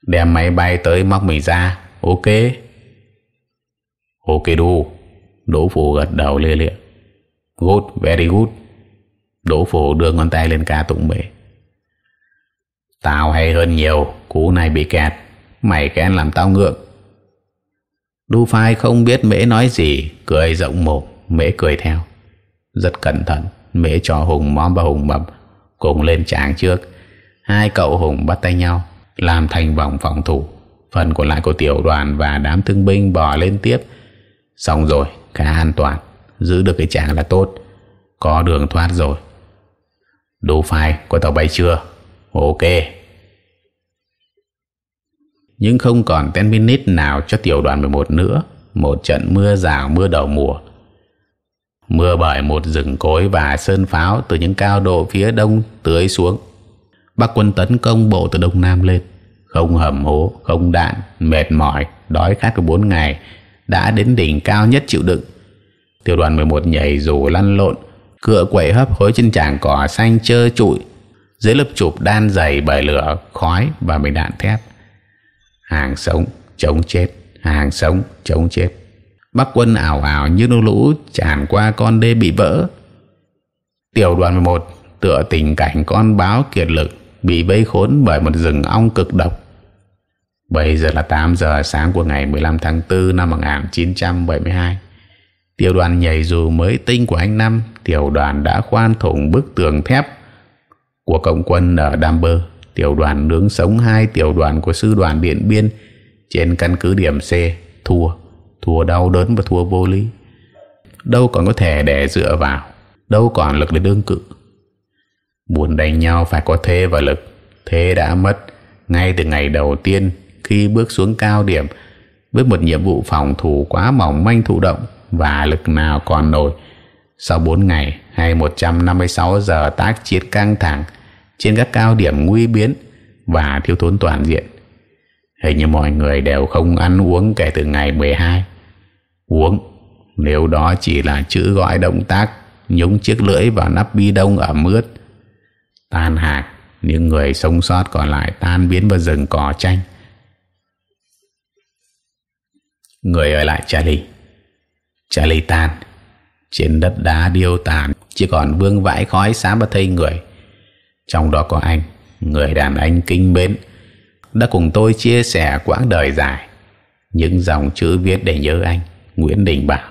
Đem máy bay tới móc mình ra. Ok. Ok đu. Đỗ phủ gật đầu lia lịa. Good, very good. Đỗ phủ đưa ngón tay lên ca tụng bể. Tao hay hơn nhiều, cú này bị kẹt mày khen làm tao ngượng. Đu phai không biết mễ nói gì, cười rộng mồm mễ cười theo. Rất cẩn thận, mễ cho hùng móm và hùng mập cùng lên tràng trước. Hai cậu hùng bắt tay nhau, làm thành vòng phòng thủ. Phần còn lại của tiểu đoàn và đám thương binh bò lên tiếp. Xong rồi, khá an toàn, giữ được cái tràng là tốt. Có đường thoát rồi. Đủ phai, có tàu bay chưa? Ok nhưng không còn ten minute nào cho tiểu đoàn 11 nữa. Một trận mưa rào, mưa đầu mùa. Mưa bởi một rừng cối và sơn pháo từ những cao độ phía đông tưới xuống. Bắc quân tấn công bộ từ đông nam lên. Không hầm hố, không đạn, mệt mỏi, đói khát của bốn ngày đã đến đỉnh cao nhất chịu đựng. Tiểu đoàn 11 nhảy dù lăn lộn, cựa quậy hấp hối trên tràng cỏ xanh trơ trụi. Dưới lớp chụp đan dày bởi lửa, khói và bình đạn thép hàng sống, chống chết. Hàng sống, chống chết. Bắc quân ảo ảo như nô lũ tràn qua con đê bị vỡ. Tiểu đoàn 11 tựa tình cảnh con báo kiệt lực, bị vây khốn bởi một rừng ong cực độc. Bây giờ là 8 giờ sáng của ngày 15 tháng 4 năm 1972 tiểu đoàn nhảy dù mới tinh của anh Năm, tiểu đoàn đã khoan thủng bức tường thép của cộng quân ở Đam Bơ tiểu đoàn nướng sống, hai tiểu đoàn của sư đoàn Điện Biên. Trên căn cứ điểm C, thua. Thua đau đớn và thua vô lý. Đâu còn có thể để dựa vào, đâu còn lực để đương cự. Buồn đánh nhau phải có thế và lực. Thế đã mất. Ngay từ ngày đầu tiên, khi bước xuống cao điểm, với một nhiệm vụ phòng thủ quá mỏng manh thụ động và lực nào còn nổi, sau 4 ngày hay 156 giờ tác chiến căng thẳng trên các cao điểm nguy biến và thiếu thốn toàn diện. Hình như mọi người đều không ăn uống kể từ ngày 12 uống, nếu đó chỉ là chữ gọi động tác, nhúng chiếc lưỡi vào nắp bi đông ẩm ướt tan hạt, những người sống sót còn lại tan biến vào rừng cỏ tranh người ở lại Charlie. Charlie tan. Trên đất đá điêu tàn, chỉ còn vương vãi khói xám và thây người trong đó có anh, người đàn anh kinh mến, đã cùng tôi chia sẻ quãng đời dài. Những dòng chữ viết để nhớ anh, Nguyễn Đình Bảo.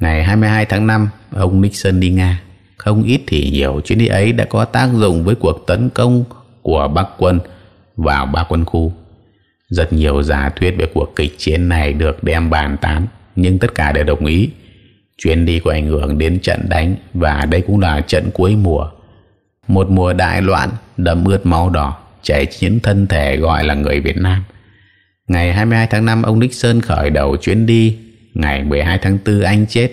Ngày 22 tháng 5 ông Nixon đi Nga. Không ít thì nhiều chuyến đi ấy đã có tác dụng với cuộc tấn công của Bắc quân vào ba quân khu. Rất nhiều giả thuyết về cuộc kịch chiến này được đem bàn tán, nhưng tất cả đều đồng ý. Chuyến đi có ảnh hưởng đến trận đánh và đây cũng là trận cuối mùa một mùa đại loạn đẫm ướt máu đỏ, chảy chiến thân thể gọi là người Việt Nam. Ngày 22 tháng 5 ông Nixon khởi đầu chuyến đi. Ngày 12 tháng 4 anh chết.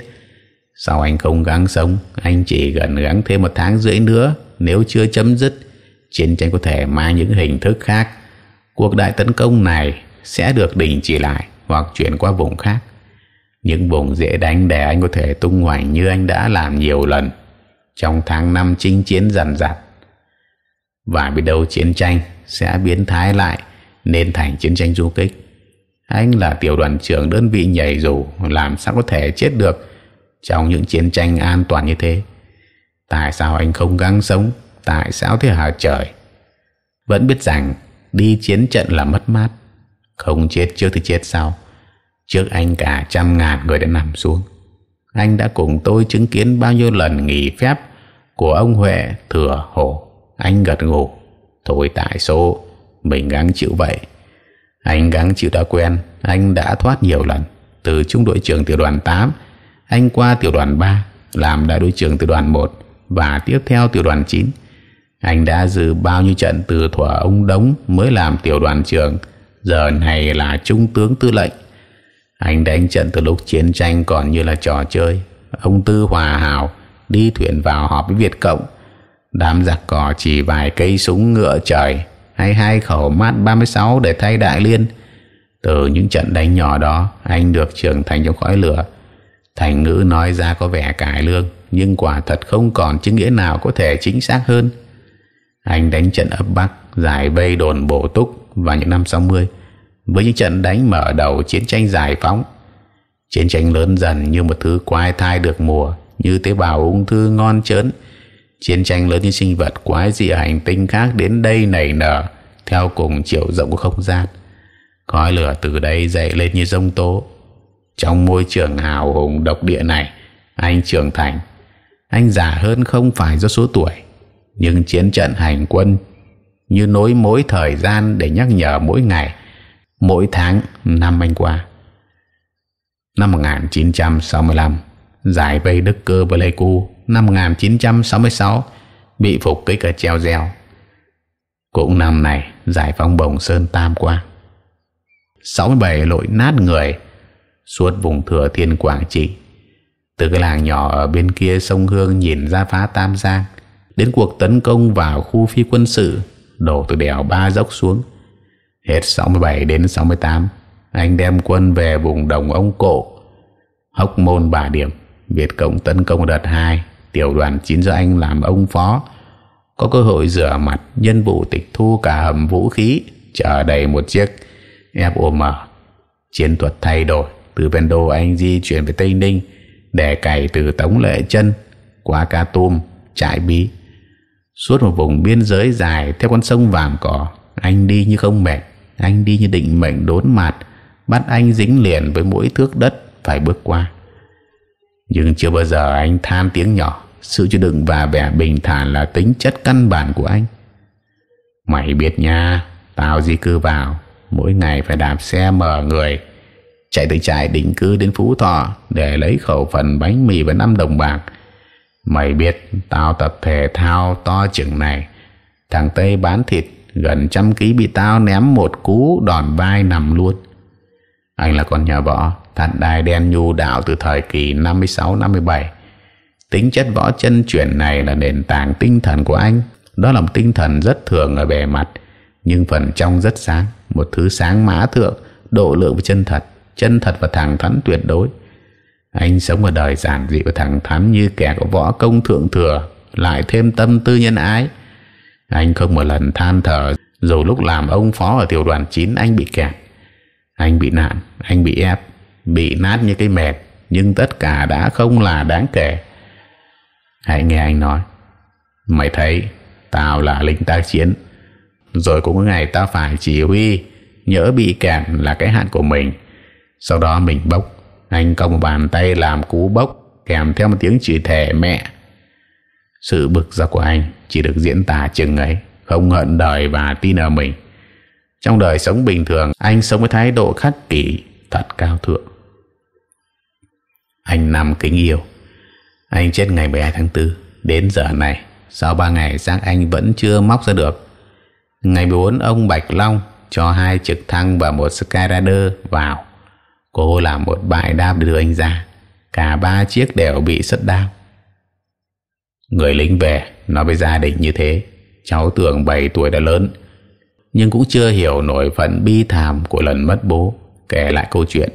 Sau anh không gắng sống, anh chỉ gần gắng thêm một tháng rưỡi nữa, nếu chưa chấm dứt, chiến tranh có thể mang những hình thức khác. Cuộc đại tấn công này sẽ được đình chỉ lại hoặc chuyển qua vùng khác. Những vùng dễ đánh để anh có thể tung hoành như anh đã làm nhiều lần trong tháng năm chinh chiến dần dặt, và biết đâu chiến tranh sẽ biến thái lại nên thành chiến tranh du kích. Anh là tiểu đoàn trưởng đơn vị nhảy dù, làm sao có thể chết được trong những chiến tranh an toàn như thế? Tại sao anh không gắng sống? Tại sao thế hả trời? Vẫn biết rằng đi chiến trận là mất mát, không chết trước thì chết sau. Trước anh cả trăm ngàn người đã nằm xuống anh đã cùng tôi chứng kiến bao nhiêu lần nghỉ phép của ông Huệ, thừa, hổ. Anh gật gù. Thôi tại số mình gắng chịu vậy. Anh gắng chịu đã quen. Anh đã thoát nhiều lần. Từ trung đội trưởng tiểu đoàn 8 anh qua tiểu đoàn 3 làm đại đội trưởng tiểu đoàn 1 và tiếp theo tiểu đoàn 9 anh đã dự bao nhiêu trận từ thỏa ông Đống mới làm tiểu đoàn trưởng, giờ này là trung tướng tư lệnh anh đánh trận từ lúc chiến tranh còn như là trò chơi. Ông Tư Hòa Hào đi thuyền vào họp với Việt Cộng. Đám giặc cỏ chỉ vài cây súng ngựa trời, hay hai khẩu mát 36 để thay đại liên. Từ những trận đánh nhỏ đó, anh được trưởng thành trong khói lửa. Thành ngữ nói ra có vẻ cải lương, nhưng quả thật không còn chứng nghĩa nào có thể chính xác hơn. Anh đánh trận ấp Bắc, giải vây đồn bổ túc vào những năm 60 với những trận đánh mở đầu chiến tranh giải phóng, chiến tranh lớn dần như một thứ quái thai được mùa, như tế bào ung thư ngon chớn. Chiến tranh lớn như sinh vật quái dị hành tinh khác đến đây nảy nở, theo cùng chiều rộng của không gian. Khói lửa từ đây dậy lên như rông tố. Trong môi trường hào hùng độc địa này, anh trưởng thành. Anh già hơn không phải do số tuổi, nhưng chiến trận hành quân như nối mối thời gian để nhắc nhở mỗi ngày mỗi tháng năm anh qua. Năm 1965 giải vây Đức Cơ Pleiku năm 1966 bị phục kích ở treo reo. Cũng năm này, giải phóng bồng sơn tam quang 67 lội nát người, suốt vùng thừa thiên quảng trị. Từ cái làng nhỏ ở bên kia sông hương nhìn ra phá tam giang, đến cuộc tấn công vào khu phi quân sự, đổ từ đèo ba dốc xuống hết 67 đến 68 anh đem quân về vùng đồng ông cổ hóc môn bà điểm, Việt Cộng tấn công đợt 2 tiểu đoàn 9 do anh làm ông phó. Có cơ hội rửa mặt, nhân vụ tịch thu cả hầm vũ khí chở đầy một chiếc FOM chiến thuật thay đổi, từ Vendo anh di chuyển về Tây Ninh, để cày từ Tống Lệ Chân qua Ca Tum, Trại Bí. Suốt một vùng biên giới dài theo con sông Vàm Cỏ, anh đi như không mệt anh đi như định mệnh đốn mặt bắt anh dính liền với mỗi thước đất phải bước qua. Nhưng chưa bao giờ anh than tiếng nhỏ, sự chịu đựng và vẻ bình thản là tính chất căn bản của anh. Mày biết nha, tao di cư vào, mỗi ngày phải đạp xe mở người, chạy từ trại định cư đến Phú Thọ để lấy khẩu phần bánh mì và năm đồng bạc. Mày biết tao tập thể thao to chừng này, thằng Tây bán thịt gần trăm ký bị tao ném một cú đòn vai nằm luôn. Anh là con nhà võ Thạt đài đen nhu đạo từ thời kỳ 56-57 tính chất võ chân chuyển này là nền tảng tinh thần của anh. Đó là một tinh thần rất thường ở bề mặt, nhưng phần trong rất sáng, một thứ sáng mã thượng, độ lượng và chân thật chân thật và thẳng thắn tuyệt đối. Anh sống ở đời giản dị và thẳng thắn như kẻ có võ công thượng thừa, lại thêm tâm tư nhân ái anh không một lần than thở, dù lúc làm ông phó ở tiểu đoàn 9 anh bị kẹt. Anh bị nạn, anh bị ép, bị nát như cái mệt, nhưng tất cả đã không là đáng kể. Hãy nghe anh nói. Mày thấy, tao là lính tác chiến. Rồi cũng có ngày tao phải chỉ huy, nhỡ bị kẹt là cái hạn của mình. Sau đó mình bốc. Anh cong một bàn tay làm cú bốc, kèm theo một tiếng chửi thề mẹ sự bực dọc của anh chỉ được diễn tả chừng ấy, không hận đời và tin ở mình. Trong đời sống bình thường, anh sống với thái độ khắc kỷ, thật cao thượng. Anh nằm kính yêu. Anh chết ngày 12 tháng 4 đến giờ này, sau ba ngày, xác anh vẫn chưa móc ra được. Ngày 14 ông Bạch Long cho hai trực thăng và một Skyrider vào. Cô làm một bài đáp đưa anh ra. Cả ba chiếc đều bị sất đau người lính về, nói với gia đình như thế. Cháu tưởng 7 tuổi đã lớn, nhưng cũng chưa hiểu nổi phận bi thảm của lần mất bố. Kể lại câu chuyện.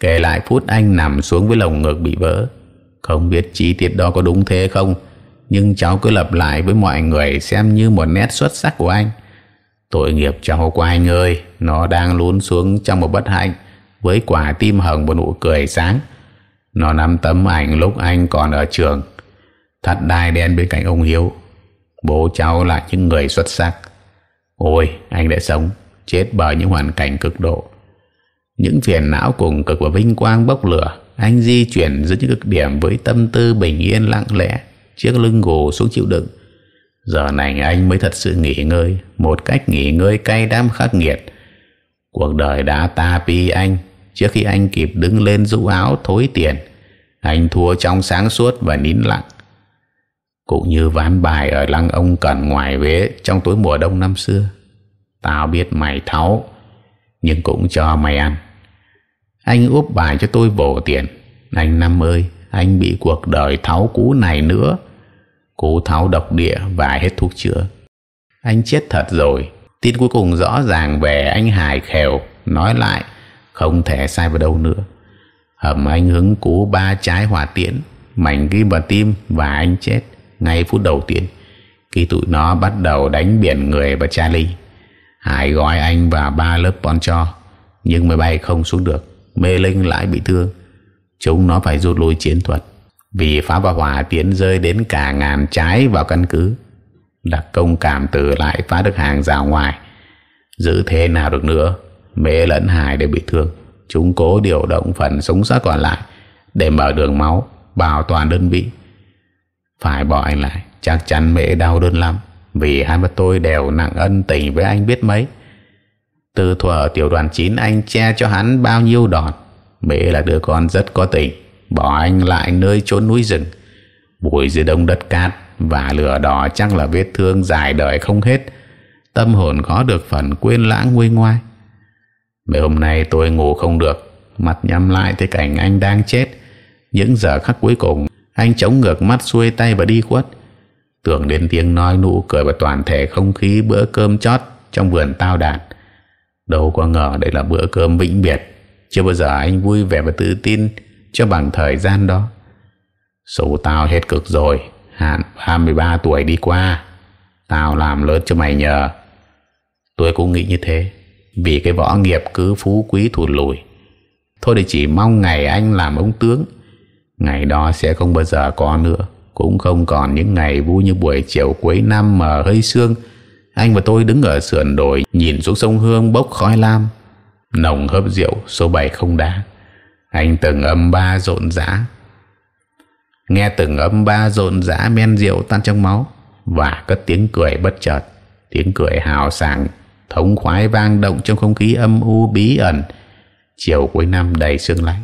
Kể lại phút anh nằm xuống với lồng ngực bị vỡ. Không biết chi tiết đó có đúng thế không, nhưng cháu cứ lặp lại với mọi người xem như một nét xuất sắc của anh. Tội nghiệp cháu của anh ơi, nó đang lún xuống trong một bất hạnh, với quả tim hồng và nụ cười sáng. Nó nắm tấm ảnh lúc anh còn ở trường thật đai đen bên cạnh ông Hiếu. Bố cháu là những người xuất sắc. Ôi, anh đã sống, chết bởi những hoàn cảnh cực độ. Những phiền não cùng cực và vinh quang bốc lửa, anh di chuyển giữa những cực điểm với tâm tư bình yên lặng lẽ, chiếc lưng gù xuống chịu đựng. Giờ này anh mới thật sự nghỉ ngơi, một cách nghỉ ngơi cay đắng khắc nghiệt. Cuộc đời đã ta pi anh, trước khi anh kịp đứng lên rũ áo thối tiền, anh thua trong sáng suốt và nín lặng cũng như ván bài ở lăng ông cần ngoài vế trong tối mùa đông năm xưa. Tao biết mày tháo nhưng cũng cho mày ăn. Anh úp bài cho tôi vỗ tiền. Anh năm ơi, anh bị cuộc đời tháo cú này nữa. Cú tháo độc địa và hết thuốc chữa. Anh chết thật rồi. Tin cuối cùng rõ ràng về anh hài khèo, nói lại, không thể sai vào đâu nữa. Hầm anh hứng cú ba trái hỏa tiễn, mảnh ghi vào tim và anh chết ngay phút đầu tiên, khi tụi nó bắt đầu đánh biển người và Charlie Hải gọi anh và ba lớp Poncho, nhưng máy bay không xuống được, Mê Linh lại bị thương. Chúng nó phải rút lui chiến thuật, vì phá và hỏa tiến rơi đến cả ngàn trái vào căn cứ. Đặc công cảm tử lại phá được hàng rào ngoài. Giữ thế nào được nữa, Mê lẫn Hải đều bị thương. Chúng cố điều động phần sống sót còn lại để mở đường máu, bảo toàn đơn vị phải bỏ anh lại. Chắc chắn mẹ đau đớn lắm. Vì hai mắt tôi đều nặng ân tình với anh biết mấy. Từ thuở tiểu đoàn 9 anh che cho hắn bao nhiêu đòn. Mẹ là đứa con rất có tình. Bỏ anh lại nơi chốn núi rừng. Bụi dưới đông đất cát và lửa đỏ chắc là vết thương dài đời không hết. Tâm hồn khó được phần quên lãng nguôi ngoai. Mấy hôm nay tôi ngủ không được. Mặt nhắm lại thấy cảnh anh đang chết. Những giờ khắc cuối cùng anh chống ngược mắt xuôi tay và đi khuất. Tưởng đến tiếng nói nụ cười và toàn thể không khí bữa cơm chót trong vườn tao đàn. Đâu có ngờ đây là bữa cơm vĩnh biệt. Chưa bao giờ anh vui vẻ và tự tin cho bằng thời gian đó. Số tao hết cực rồi. Hạn 23 tuổi đi qua. Tao làm lớn cho mày nhờ. Tôi cũng nghĩ như thế. Vì cái võ nghiệp cứ phú quý thụt lùi. Thôi để chỉ mong ngày anh làm ông tướng ngày đó sẽ không bao giờ có nữa. Cũng không còn những ngày vui như buổi chiều cuối năm mà hơi sương. Anh và tôi đứng ở sườn đồi, nhìn xuống sông Hương bốc khói lam. Nồng hớp rượu, số bảy không đá. Anh từng âm ba rộn rã. Nghe từng âm ba rộn rã men rượu tan trong máu, và cất tiếng cười bất chợt, tiếng cười hào sảng, thống khoái vang động trong không khí âm u bí ẩn. Chiều cuối năm đầy sương lạnh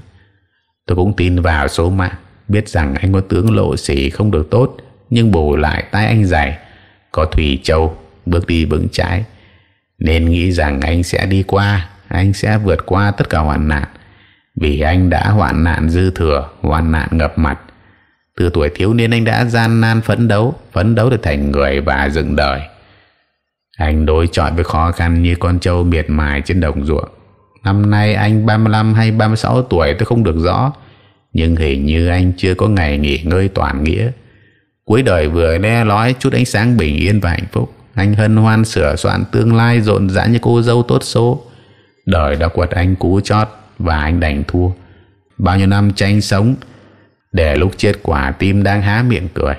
tôi cũng tin vào số mạng. Biết rằng anh có tướng lộ sĩ không được tốt, nhưng bù lại tay anh dày. Có thủy châu, bước đi vững trái nên nghĩ rằng anh sẽ đi qua, anh sẽ vượt qua tất cả hoạn nạn. Vì anh đã hoạn nạn dư thừa, hoạn nạn ngập mặt. Từ tuổi thiếu niên anh đã gian nan phấn đấu phấn đấu để thành người và dựng đời. Anh đối chọi với khó khăn như con trâu miệt mài trên đồng ruộng năm nay anh 35 hay 36 tuổi tôi không được rõ. Nhưng hình như anh chưa có ngày nghỉ ngơi toàn nghĩa. Cuối đời vừa le lói chút ánh sáng bình yên và hạnh phúc. Anh hân hoan sửa soạn tương lai rộn rã như cô dâu tốt số. Đời đã quật anh cú chót và anh đành thua. Bao nhiêu năm tranh sống, để lúc chết quả tim đang há miệng cười.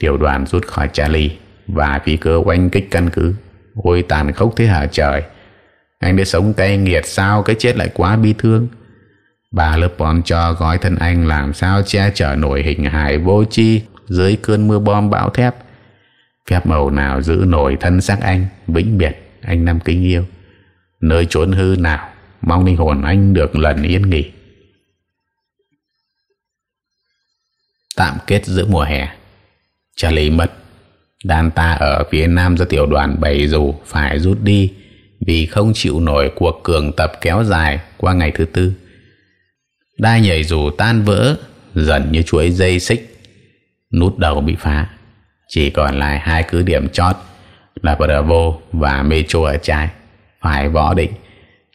Tiểu đoàn rút khỏi Charlie và phi cơ oanh kích căn cứ. Ôi tàn khốc thế hả trời anh đã sống cay nghiệt sao, cái chết lại quá bi thương. Bà lớp bọn cho gói thân anh làm sao che chở nổi hình hài vô chi dưới cơn mưa bom bão thép. Phép màu nào giữ nổi thân xác anh, vĩnh biệt, anh năm kính yêu. Nơi trốn hư nào, mong linh hồn anh được lần yên nghỉ. Tạm kết giữa mùa hè, Charlie mất. Đàn ta ở phía nam do tiểu đoàn bảy dù phải rút đi vì không chịu nổi cuộc cường tập kéo dài qua ngày thứ tư. Đai nhảy dù tan vỡ, dần như chuỗi dây xích, nút đầu bị phá. Chỉ còn lại hai cứ điểm chót là Bravo và Metro ở trái, phải võ định.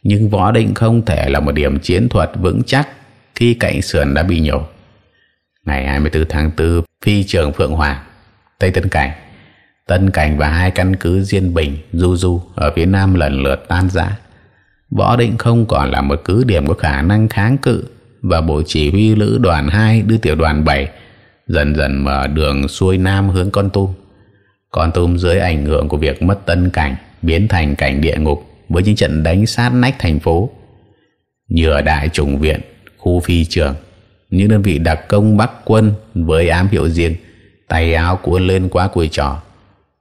Nhưng võ định không thể là một điểm chiến thuật vững chắc khi cạnh sườn đã bị nhổ. Ngày 24 tháng 4 phi trường Phượng Hoàng, Tây Tân Cảnh. Tân Cảnh và hai căn cứ Diên Bình Du Du ở phía nam lần lượt tan rã Võ Định không còn là một cứ điểm có khả năng kháng cự và bộ chỉ huy lữ đoàn 2 đưa tiểu đoàn 7 dần dần mở đường xuôi nam hướng Con Tum. Con Tum dưới ảnh hưởng của việc mất tân cảnh biến thành cảnh địa ngục với những trận đánh sát nách thành phố. Như ở Đại Trùng Viện, khu phi trường, những đơn vị đặc công Bắc quân với ám hiệu riêng, tay áo cuốn lên quá cùi trò,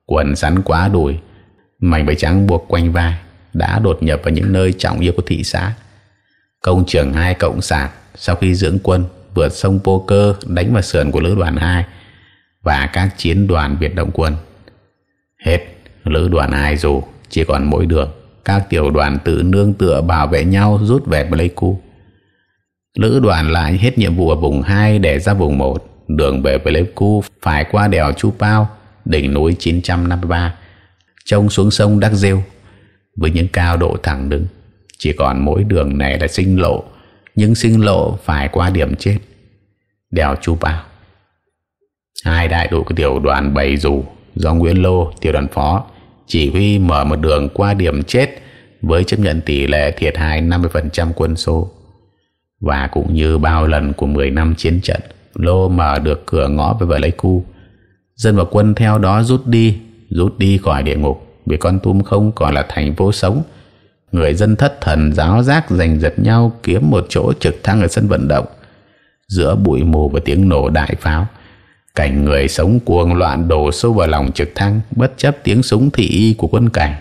quần rắn quá đùi, mảnh bẫy trắng buộc quanh vai đã đột nhập vào những nơi trọng yếu của thị xã. Công trường hai cộng sản sau khi dưỡng quân vượt sông Poker đánh vào sườn của lữ đoàn 2 và các chiến đoàn Việt Động quân. Hết lữ đoàn 2 dù chỉ còn mỗi đường các tiểu đoàn tự nương tựa bảo vệ nhau rút về Pleiku. Lữ đoàn lại hết nhiệm vụ ở vùng 2 để ra vùng 1 đường về Pleiku phải qua đèo Chu Pao đỉnh núi 953 trông xuống sông Đắc Rêu với những cao độ thẳng đứng. Chỉ còn mỗi đường này là sinh lộ, nhưng sinh lộ phải qua điểm chết. Đèo chu bao. Hai đại đội của tiểu đoàn bảy dù do nguyễn lô, tiểu đoàn phó, chỉ huy mở một đường qua điểm chết với chấp nhận tỷ lệ thiệt hại 50% quân số. Và cũng như bao lần của 10 năm chiến trận, lô mở được cửa ngõ về vợ lấy cu dân và quân theo đó rút đi rút đi khỏi địa ngục. Vì con tum không còn là thành phố sống, người dân thất thần giáo giác giành giật nhau kiếm một chỗ trực thăng ở sân vận động. Giữa bụi mù và tiếng nổ đại pháo, cảnh người sống cuồng loạn đổ sâu vào lòng trực thăng, bất chấp tiếng súng thị y của quân cảnh.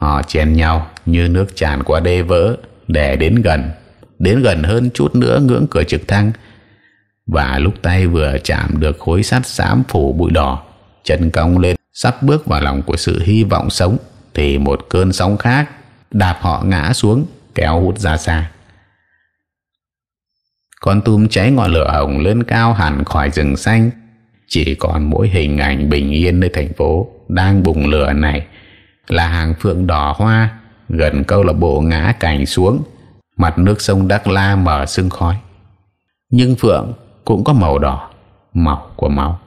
Họ chen nhau như nước tràn qua đê vỡ để đến gần. Đến gần hơn chút nữa, ngưỡng cửa trực thăng và lúc tay vừa chạm được khối sắt xám phủ bụi đỏ, chân cong lên, sắp bước vào lòng của sự hy vọng sống, thì một cơn sóng khác đạp họ ngã xuống, kéo hút ra xa. Con tum cháy ngọn lửa hồng lên cao hẳn khỏi rừng xanh. Chỉ còn mỗi hình ảnh bình yên nơi thành phố đang bùng lửa này là hàng phượng đỏ hoa, gần câu lạc bộ ngã cảnh xuống, mặt nước sông Đắc La mở sưng khói. Nhưng phượng cũng có màu đỏ màu của máu.